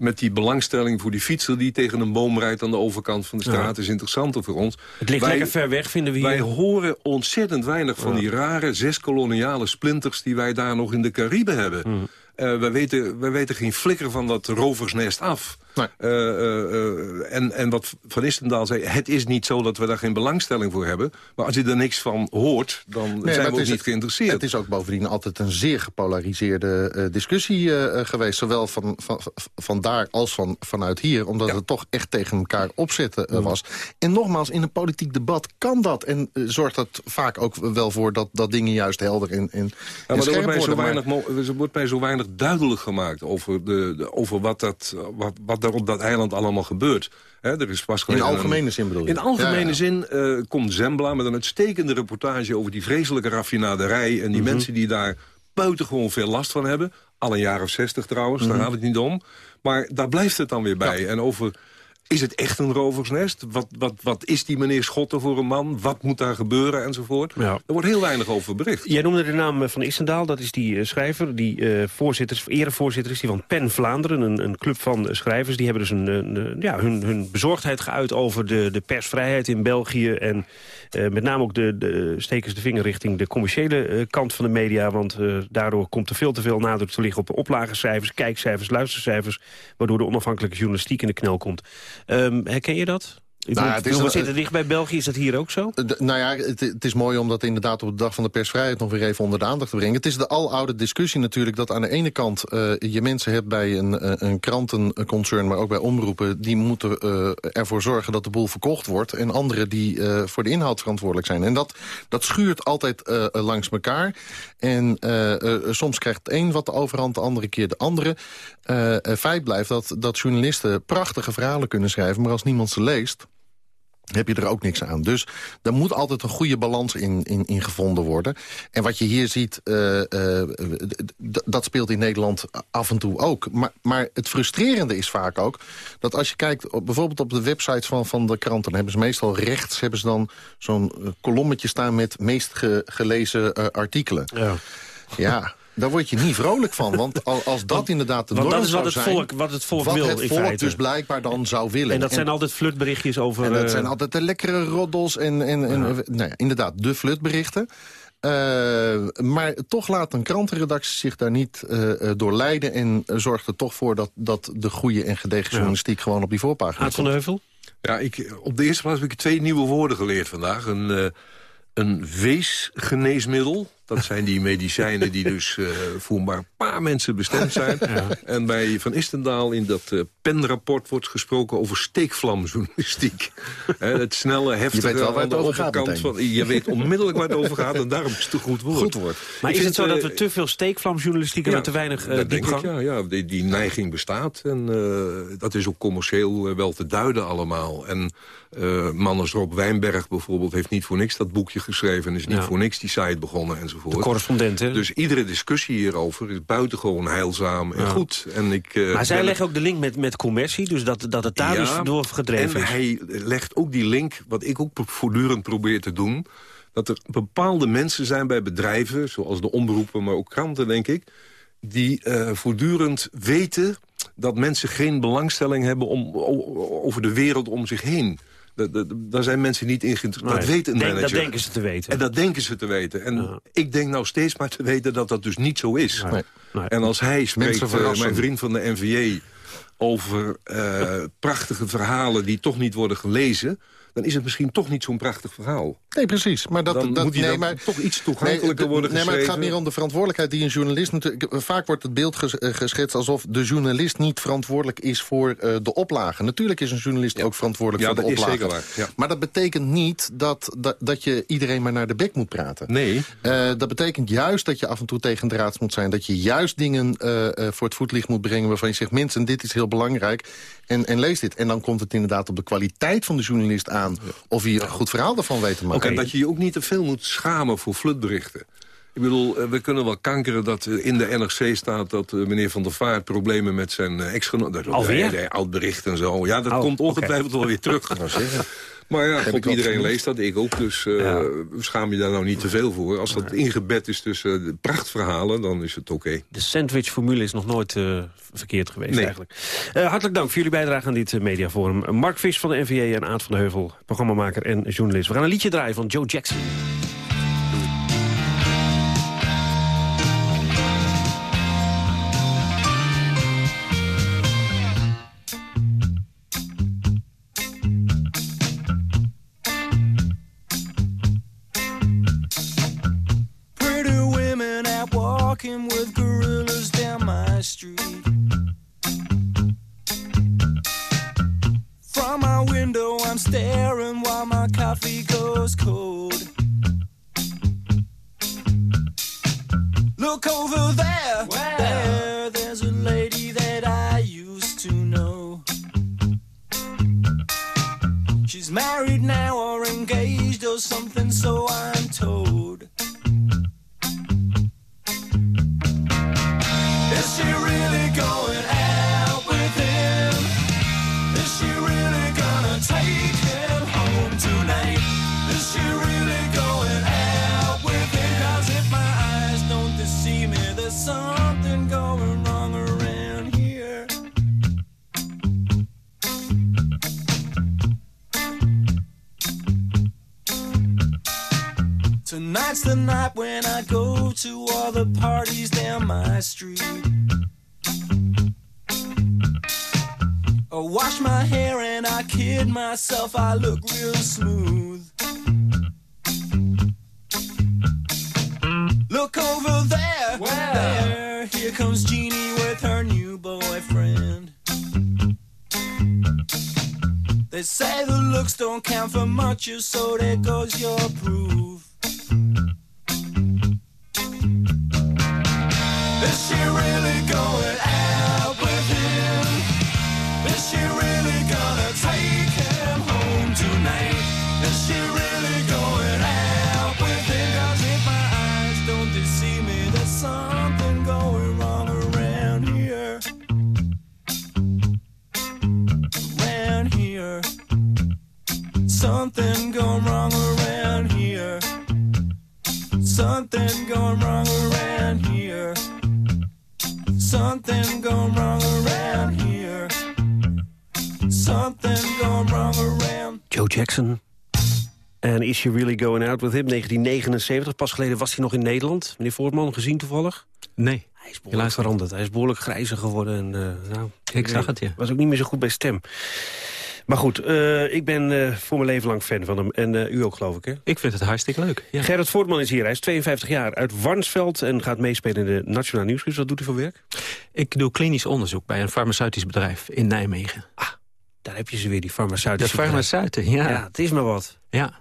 Met die belangstelling voor die fietser die tegen een boom rijdt aan de overkant van de straat is interessanter voor ons. Het ligt lekker ver weg, vinden we hier. Wij horen ontzettend weinig van die rare zes koloniale splinters die wij daar nog in de Cariben hebben. Hmm. Eh, wij, weten, wij weten geen flikker van dat roversnest af. Eh, eh, en, en wat Van Istendaal zei, het is niet zo dat we daar geen belangstelling voor hebben. Maar als je er niks van hoort, dan Nee, zijn we ook is- niet geïnteresseerd. Het is ook bovendien altijd een zeer gepolariseerde discussie geweest. Zowel van, van, van daar als van, vanuit hier. Omdat het toch echt tegen elkaar opzetten eh, was. En nogmaals, in een politiek debat kan dat. En zorgt dat vaak ook wel voor dat, dat dingen juist helder en, en, Ja, maar er wordt mij, zo weinig, er wordt mij zo weinig duidelijk gemaakt over, de, de- over wat, dat, wat, wat daar op dat eiland allemaal gebeurt. Er is pas In algemene een- zin bedoel je? In algemene Ja, ja. zin eh, komt Zembla met een uitstekende reportage over die vreselijke raffinaderij... en die Mhm. mensen die daar buitengewoon veel last van hebben. Al een jaar of zestig trouwens, daar Mhm. gaat het niet om. Maar daar blijft het dan weer bij. En over... Is het echt een roversnest? Wat, wat, wat is die meneer Schotten voor een man? Wat moet daar gebeuren? Enzovoort. Ja. Er wordt heel weinig over bericht. Jij noemde de naam eh, van Issendaal, dat is die eh, schrijver. Die eh voorzitter, erevoorzitter is die van PEN Vlaanderen, een, een club van schrijvers. Die hebben dus een, ja, hun, hun bezorgdheid geuit over de, de persvrijheid in België. En met name ook de, de, steken ze de vinger richting de commerciële kant van de media. Want daardoor komt er veel te veel nadruk te liggen op de oplagecijfers, kijkcijfers, luistercijfers. Waardoor de onafhankelijke journalistiek in de knel komt. Ehm, herken je dat? Ik Nou bedoel, het is we zitten dicht bij België, is dat hier ook zo? Nou ja, het, het is mooi om dat inderdaad op de dag van de persvrijheid... nog weer even onder de aandacht te brengen. Het is de aloude discussie natuurlijk dat aan de ene kant... eh, je mensen hebt bij een, eh, een krantenconcern, maar ook bij omroepen... die moeten eh, ervoor zorgen dat de boel verkocht wordt... en anderen die voor de inhoud verantwoordelijk zijn. En dat, dat schuurt altijd langs elkaar. En soms krijgt het een wat de overhand, de andere keer de andere. Feit blijft dat, dat journalisten prachtige verhalen kunnen schrijven... maar als niemand ze leest heb je er ook niks aan. Dus er moet altijd een goede balans in, in, in gevonden worden. En wat je hier ziet, uh, uh, dat speelt in Nederland af en toe ook. Maar, maar het frustrerende is vaak ook... dat als je kijkt, op, bijvoorbeeld op de websites van, van de kranten... dan hebben ze meestal rechts hebben ze dan zo'n kolommetje staan... met meest ge, gelezen uh, artikelen. Ja. Ja, daar word je niet vrolijk van. Want als dat inderdaad de norm dat is wat het zijn, volk, wat het volk wat wil het in volk feite. dus blijkbaar dan zou willen. En dat zijn altijd flutberichtjes over... En dat eh, zijn altijd de lekkere roddels en, en, en nou ja, inderdaad de flutberichten. Uh, maar toch laat een krantenredactie zich daar niet uh, door leiden... en zorgt er toch voor dat, dat de goede en gedegen journalistiek... gewoon op die voorpagina Aad van de Heuvel? Ja, ik, op de eerste plaats heb ik twee nieuwe woorden geleerd vandaag. Een, uh, een weesgeneesmiddel. Dat zijn die medicijnen die dus uh, voor maar een paar mensen bestemd zijn. Ja. En bij Van Istendaal in dat uh, penrapport wordt gesproken over steekvlamjournalistiek. He, het snelle, heftige je weet wel waar het aan de over gaat overkant van... Je weet onmiddellijk waar het over gaat en daarom is het een goed woord. Goed woord. Maar Ik is het zo uh, dat we te veel steekvlamjournalistiek hebben en te weinig uh, dat denk diepgang? ik, ja. ja die, die neiging bestaat en uh, dat is ook commercieel uh, wel te duiden allemaal. En uh, man als Rob Wijnberg bijvoorbeeld heeft niet voor niks dat boekje geschreven... en is niet Ja. voor niks die site begonnen enzovoort. De correspondent, hè? Dus iedere discussie hierover is buitengewoon heilzaam en Ja. goed. En ik, uh, Maar zij leggen ook de link met, met commercie, dus dat, dat het daar dus door gedreven en is. hij legt ook die link, wat ik ook voortdurend probeer te doen... dat er bepaalde mensen zijn bij bedrijven, zoals de omroepen... maar ook kranten, denk ik, die uh, voortdurend weten... dat mensen geen belangstelling hebben om, over de wereld om zich heen. Da- da- Daar zijn mensen niet in geïnteresseerd. Dat weet een denk- manager. Dat denken ze te weten. En dat denken ze te weten. En ik denk nou steeds maar te weten dat dat dus niet zo is. Nee. En als hij spreekt, Mensen eh, verrassen. mijn vriend van de NVJ... over eh, prachtige verhalen die toch niet worden gelezen... dan is het misschien toch niet zo'n prachtig verhaal. Nee, precies. Maar dat, Dan dat, moet nee, maar, toch iets toegankelijker nee, worden Nee, maar het gaat geschreven. meer om de verantwoordelijkheid die een journalist... natuurlijk- Vaak wordt het beeld ges- eh, geschetst alsof de journalist niet verantwoordelijk is voor eh, de oplage. Natuurlijk is een journalist ook verantwoordelijk Ja, voor de dat is oplage. zeker waar, ja. Maar dat betekent niet dat, dat, dat je iedereen maar naar de bek moet praten. Nee. Eh, dat betekent juist dat je af en toe tegen draads moet zijn. Dat je juist dingen voor het voetlicht moet brengen... waarvan je zegt, mensen, dit is heel belangrijk. En, en lees dit. En dan komt het inderdaad op de kwaliteit van de journalist aan... of hij een goed verhaal ervan weet te maken. En dat je je ook niet te veel moet schamen voor flutberichten. Ik bedoel, eh, we kunnen wel kankeren dat eh, in de NRC staat... dat eh, meneer Van der Vaart problemen met zijn ex-genoot... dat- Alweer? oud bericht en zo. Ja, dat Oh, komt ongetwijfeld wel weer terug. Maar ja, God, iedereen genoeg. leest dat, ik ook. Dus eh, schaam je daar nou niet te veel voor. Als dat ingebed is tussen de prachtverhalen, dan is het oké. De sandwich-formule is nog nooit eh, verkeerd geweest Nee. eigenlijk. Eh, hartelijk dank voor jullie bijdrage aan dit mediaforum. Mark Vis van de NVA en Aad van de Heuvel, programmamaker en journalist. We gaan een liedje draaien van Joe Jackson. Wash my hair and I kid myself, I look real smooth. Look over there, there, here comes Jeannie with her new boyfriend. They say the looks don't count for much, so there goes your proof. Jackson. En Is She Really Going Out With Him, 1979. Pas geleden was hij nog in Nederland. Meneer Voortman, gezien toevallig? Nee. Hij is behoorlijk veranderd. Hij is behoorlijk grijzer geworden. En, eh, nou, Ik zag het, ja. Was ook niet meer zo goed bij stem. Maar goed, eh, ik ben eh, voor mijn leven lang fan van hem. En u ook, geloof ik, hè? Ik vind het hartstikke leuk. Ja. Gerrit Voortman is hier. Hij is 52 jaar uit Warnsveld en gaat meespelen in de Nationale Nieuwsquiz. Wat doet u voor werk? Ik doe klinisch onderzoek bij een farmaceutisch bedrijf in Nijmegen. Daar heb je ze weer, die De farmaceutische farmaceuten, ja. Ja, het is maar wat. Ja.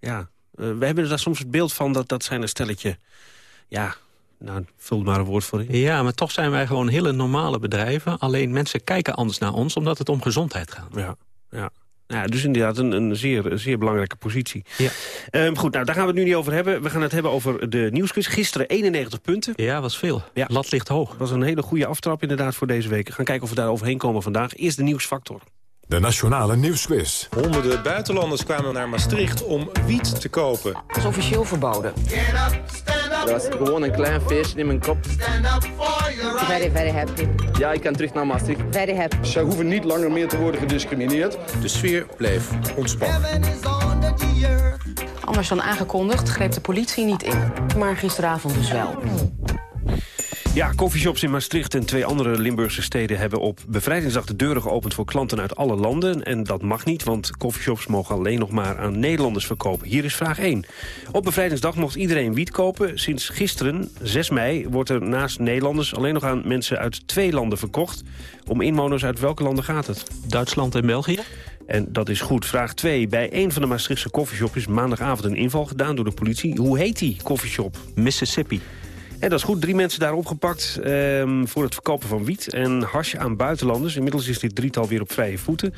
Ja, Eh, we hebben daar soms het beeld van dat dat zijn een stelletje... Ja, nou, vul maar een woord voor in. Ja, maar toch zijn wij gewoon hele normale bedrijven. Alleen mensen kijken anders naar ons, omdat het om gezondheid gaat. Ja, ja. Ja, dus inderdaad een, een, zeer, een zeer belangrijke positie. Ja. Ehm, goed, nou, daar gaan we het nu niet over hebben. We gaan het hebben over de nieuwsquiz. Gisteren 91 punten. Ja, was veel. Ja. Lat ligt hoog. Dat was een hele goede aftrap inderdaad voor deze week. We gaan kijken of we daar overheen komen vandaag. Eerst de nieuwsfactor. De Nationale Nieuwsquiz. Honderden buitenlanders kwamen naar Maastricht om wiet te kopen. Dat is officieel verboden. Dat was gewoon een klein feestje in mijn kop. Very, very happy. Ja, ik kan terug naar Maastricht. Very happy. Zij hoeven niet langer meer te worden gediscrimineerd. De sfeer bleef ontspannen. Anders dan aangekondigd greep de politie niet in. Maar gisteravond dus wel. Ja, coffeeshops in Maastricht en twee andere Limburgse steden... hebben op bevrijdingsdag de deuren geopend voor klanten uit alle landen. En dat mag niet, want coffeeshops mogen alleen nog maar aan Nederlanders verkopen. Hier is vraag 1. Op bevrijdingsdag mocht iedereen wiet kopen. Sinds gisteren, 6 mei, wordt er naast Nederlanders... alleen nog aan mensen uit twee landen verkocht. Om inwoners uit welke landen gaat het? Duitsland en België? En dat is goed. Vraag 2. Bij een van de Maastrichtse coffeeshops is maandagavond een inval gedaan door de politie. Hoe heet die coffeeshop? Mississippi. En dat is goed. Drie mensen daar opgepakt ehm, voor het verkopen van wiet en hash aan buitenlanders. Inmiddels is dit drietal weer op vrije voeten.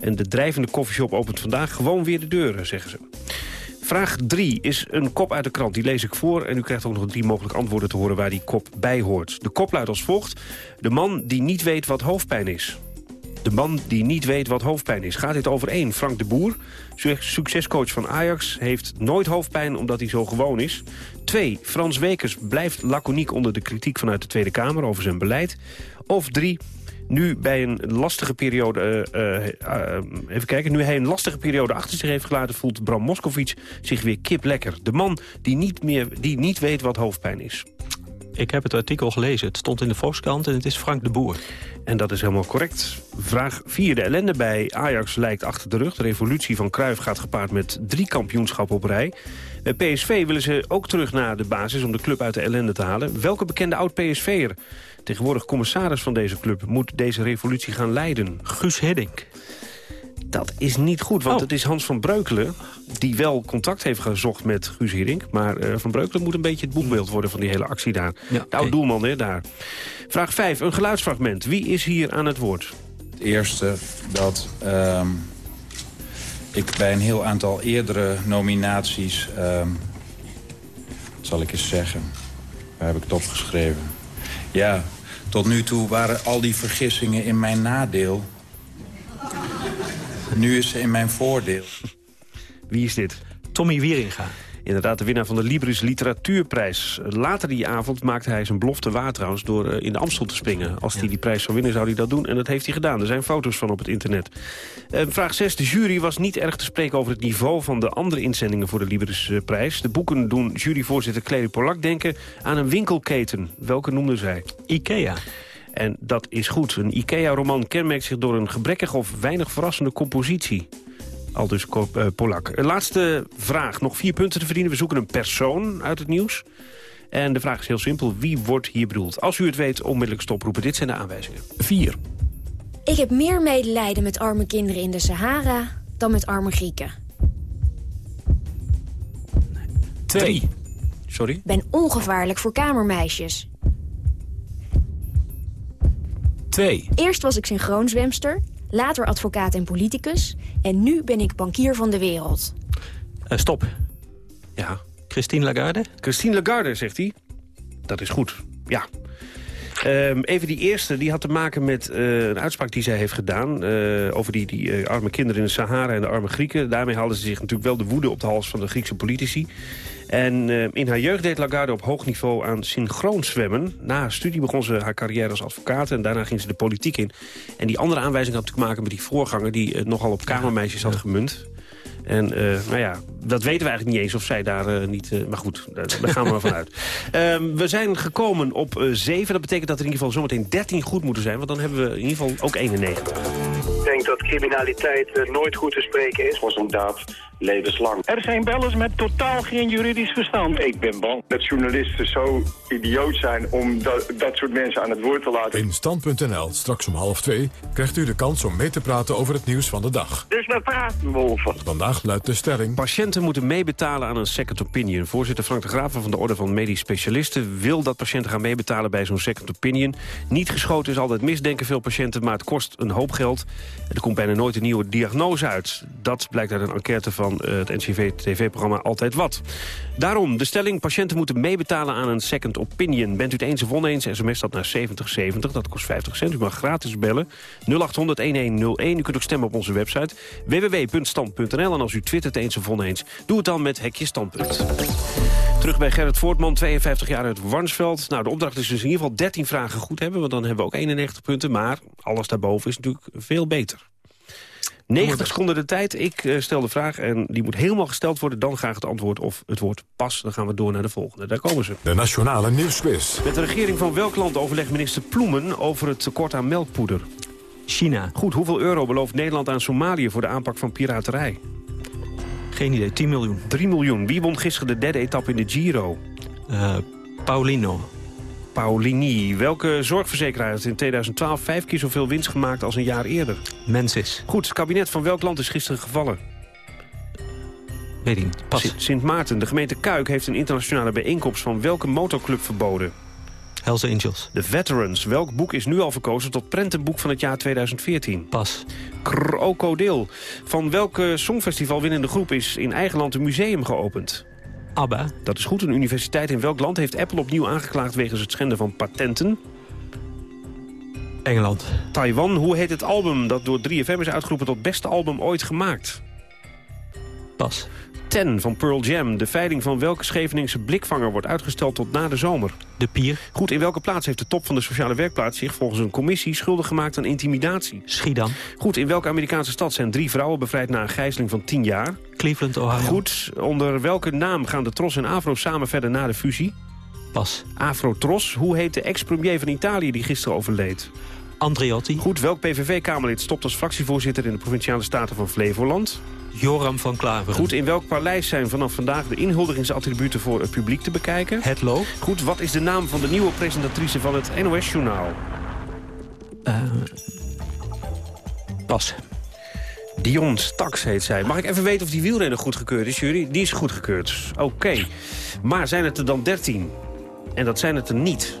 En de drijvende koffieshop opent vandaag gewoon weer de deuren, zeggen ze. Vraag 3 is een kop uit de krant. Die lees ik voor en u krijgt ook nog drie mogelijke antwoorden te horen waar die kop bij hoort. De kop luidt als volgt. De man die niet weet wat hoofdpijn is. De man die niet weet wat hoofdpijn is. Gaat dit over één? Frank de Boer, su- succescoach van Ajax, heeft nooit hoofdpijn omdat hij zo gewoon is. Twee, Frans Wekers blijft laconiek onder de kritiek vanuit de Tweede Kamer over zijn beleid. Of drie, nu bij een lastige periode, eh, eh, eh, even kijken, nu hij een lastige periode achter zich heeft gelaten, voelt Bram Moskowitz zich weer kip lekker. De man die niet, meer, die niet weet wat hoofdpijn is. Ik heb het artikel gelezen. Het stond in de Volkskrant en het is Frank de Boer. En dat is helemaal correct. Vraag 4. De ellende bij Ajax lijkt achter de rug. De revolutie van Cruijff gaat gepaard met drie kampioenschappen op rij. Bij PSV willen ze ook terug naar de basis om de club uit de ellende te halen. Welke bekende oud-PSV'er, tegenwoordig commissaris van deze club... moet deze revolutie gaan leiden? Guus Hiddink. Dat is niet goed, want Oh. het is Hans van Breukelen... die wel contact heeft gezocht met Guus Hiddink. Maar eh, Van Breukelen moet een beetje het boekbeeld worden van die hele actie daar. de oud-doelman, hè, daar. Vraag 5, een geluidsfragment. Wie is hier aan het woord? Het eerste dat ehm, ik bij een heel aantal eerdere nominaties... ehm, wat zal ik eens zeggen? Waar heb ik het opgeschreven? Ja, tot nu toe waren al die vergissingen in mijn nadeel. Nu is ze in mijn voordeel. Wie is dit? Tommy Wieringa. Inderdaad, de winnaar van de Libris Literatuurprijs. Later die avond maakte hij zijn belofte waar trouwens... door eh, in de Amstel te springen. Als hij die prijs zou winnen, zou hij dat doen. En dat heeft hij gedaan. Er zijn foto's van op het internet. Eh, vraag 6. De jury was niet erg te spreken over het niveau... van de andere inzendingen voor de Libris-prijs. De boeken doen juryvoorzitter Clary Polak denken... aan een winkelketen. Welke noemde zij? Ikea. En dat is goed. Een IKEA-roman kenmerkt zich door een gebrekkige of weinig verrassende compositie. Al dus eh, Polak. Eh, Laatste vraag. Nog vier punten te verdienen. We zoeken een persoon uit het nieuws. En de vraag is heel simpel. Wie wordt hier bedoeld? Als u het weet, onmiddellijk stoproepen. Dit zijn de aanwijzingen. 4. Ik heb meer medelijden met arme kinderen in de Sahara dan met arme Grieken. 2. Sorry? Ben ongevaarlijk voor kamermeisjes. 2. Eerst was ik synchroonzwemster, later advocaat en politicus... en nu ben ik bankier van de wereld. Eh, stop. Ja. Christine Lagarde? Christine Lagarde, zegt hij. Dat is goed. Ja. Ehm, even die eerste, die had te maken met eh, een uitspraak die zij heeft gedaan... eh, over die, die arme kinderen in de Sahara en de arme Grieken. Daarmee haalden ze zich natuurlijk wel de woede op de hals van de Griekse politici. En eh, in haar jeugd deed Lagarde op hoog niveau aan synchroon zwemmen. Na haar studie begon ze haar carrière als advocaat en daarna ging ze de politiek in. En die andere aanwijzing had te maken met die voorganger... die eh, nogal op kamermeisjes had gemunt. En eh, nou ja, dat weten we eigenlijk niet eens of zij daar eh, niet... eh, maar goed, daar, gaan we maar vanuit. Ehm, we zijn gekomen op eh 7. Dat betekent dat er in ieder geval zometeen 13 goed moeten zijn. Want dan hebben we in ieder geval ook 91. Ik denk dat criminaliteit nooit goed te spreken is. voor zo'n daad levenslang. Er zijn bellers met totaal geen juridisch verstand. Ik ben bang dat journalisten zo idioot zijn om dat, dat soort mensen aan het woord te laten. In Stand.nl, straks om half twee, krijgt u de kans om mee te praten over het nieuws van de dag. Dus we praten wolven. Vandaag luidt de stelling... Patiënten moeten meebetalen aan een second opinion. Voorzitter Frank de Graven van de Orde van Medisch Specialisten... wil dat patiënten gaan meebetalen bij zo'n second opinion. Niet geschoten is altijd misdenken veel patiënten... maar het kost een hoop geld. Er komt bijna nooit een nieuwe diagnose uit. Dat blijkt uit een enquête van eh, het NCV-TV-programma Altijd Wat. Daarom, de stelling, patiënten moeten meebetalen aan een second opinion. Bent u het eens of oneens, sms dat naar 7070, dat kost 50 cent. U mag gratis bellen, 0800-1101. U kunt ook stemmen op onze website www.stand.nl. En als u twittert eens of oneens, doe het dan met Hekje Standpunt. Terug bij Gerrit Voortman, 52 jaar uit Warnsveld. Nou, de opdracht is dus in ieder geval 13 vragen goed hebben... want dan hebben we ook 91 punten. Maar alles daarboven is natuurlijk veel beter. 90 seconden de tijd. Ik eh, stel de vraag en die moet helemaal gesteld worden. Dan graag het antwoord of het woord pas. Dan gaan we door naar de volgende. Daar komen ze. De Nationale Nieuwsquiz. Met de regering van welk land overlegt minister Ploemen... over het tekort aan melkpoeder? China. Goed, hoeveel euro belooft Nederland aan Somalië... voor de aanpak van piraterij? Geen idee, 10 miljoen. 3 miljoen. Wie won gisteren de derde etappe in de Giro? Uh, Paulino. Paulini. Welke zorgverzekeraar heeft in 2012 vijf keer zoveel winst gemaakt als een jaar eerder? Mensis. Goed, het kabinet van welk land is gisteren gevallen? Weet ik niet. Pas. Sint Maarten. De gemeente Kuik heeft een internationale bijeenkomst van welke motorclub verboden? Hells Angels. De Veterans. Welk boek is nu al verkozen tot prentenboek van het jaar 2014? Pas. Krokodil. Van welke songfestival winnende groep is in eigen land een museum geopend? ABBA. Dat is goed. Een universiteit in welk land heeft Apple opnieuw aangeklaagd... wegens het schenden van patenten? Engeland. Taiwan. Hoe heet het album dat door 3FM is uitgeroepen... tot beste album ooit gemaakt? Pas. Ten van Pearl Jam. De veiling van welke Scheveningse blikvanger wordt uitgesteld tot na de zomer? De Pier. Goed, in welke plaats heeft de top van de sociale werkplaats zich volgens een commissie schuldig gemaakt aan intimidatie? Schiedam. Goed, in welke Amerikaanse stad zijn drie vrouwen bevrijd na een gijzeling van 10 jaar? Cleveland, Ohio. Goed, onder welke naam gaan de Tros en Afro samen verder na de fusie? Pas. Afro-Tros. Hoe heet de ex-premier van Italië die gisteren overleed? Andreotti. Goed, welk PVV-kamerlid stopt als fractievoorzitter in de Provinciale Staten van Flevoland? Joram van Klaveren. Goed, in welk paleis zijn vanaf vandaag de inhuldigingsattributen voor het publiek te bekijken? Het Loo. Goed, wat is de naam van de nieuwe presentatrice van het NOS-journaal? Uh, pas. Dion Staks heet zij. Mag ik even weten of die wielrenner goedgekeurd is, jury? Die is goedgekeurd. Oké. Maar zijn het er dan 13? En dat zijn het er niet.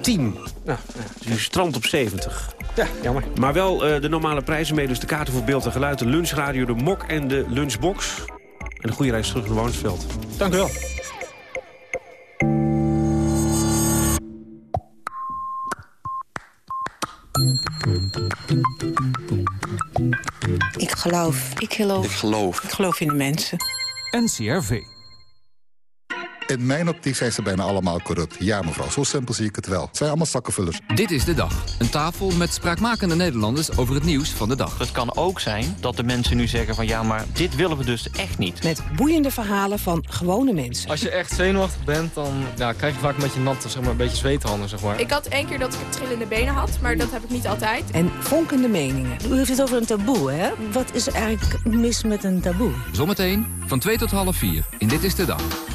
10. Nou, nu strand op 70. Ja, jammer. Maar wel uh, de normale prijzen mee. Dus de kaarten voor beeld en geluid, de lunchradio, de mok en de lunchbox. En een goede reis terug naar Warnsveld. Dank u wel. Ik geloof. Ik geloof. Ik geloof. Ik geloof in de mensen. NCRV. In mijn optiek zijn ze bijna allemaal corrupt. Ja, mevrouw, zo simpel zie ik het wel. Het zijn allemaal zakkenvullers. Dit is de dag. Een tafel met spraakmakende Nederlanders over het nieuws van de dag. Het kan ook zijn dat de mensen nu zeggen van... ja, maar dit willen we dus echt niet. Met boeiende verhalen van gewone mensen. Als je echt zenuwachtig bent, dan ja, krijg je vaak met je natte, zeg maar, een beetje zweethanden, zeg maar. Ik had één keer dat ik trillende benen had, maar dat heb ik niet altijd. En vonkende meningen. U heeft het over een taboe, hè? Wat is er eigenlijk mis met een taboe? Zometeen van 2 tot half 4 in Dit is de Dag.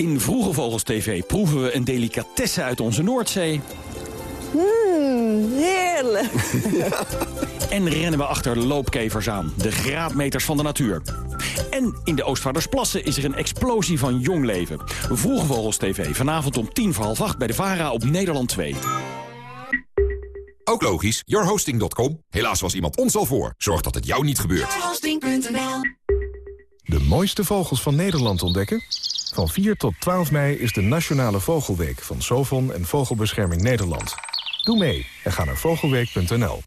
In Vroege Vogels TV proeven we een delicatesse uit onze Noordzee. Mmm, heerlijk. En rennen we achter loopkevers aan, de graadmeters van de natuur. En in de Oostvaardersplassen is er een explosie van jong leven. Vroege Vogels TV, vanavond om tien voor half acht bij de VARA op Nederland 2. Ook logisch, yourhosting.com. Helaas was iemand ons al voor. Zorg dat het jou niet gebeurt. Yourhosting.nl De mooiste vogels van Nederland ontdekken? Van 4 tot 12 mei is de Nationale Vogelweek van Sovon en Vogelbescherming Nederland. Doe mee en ga naar vogelweek.nl.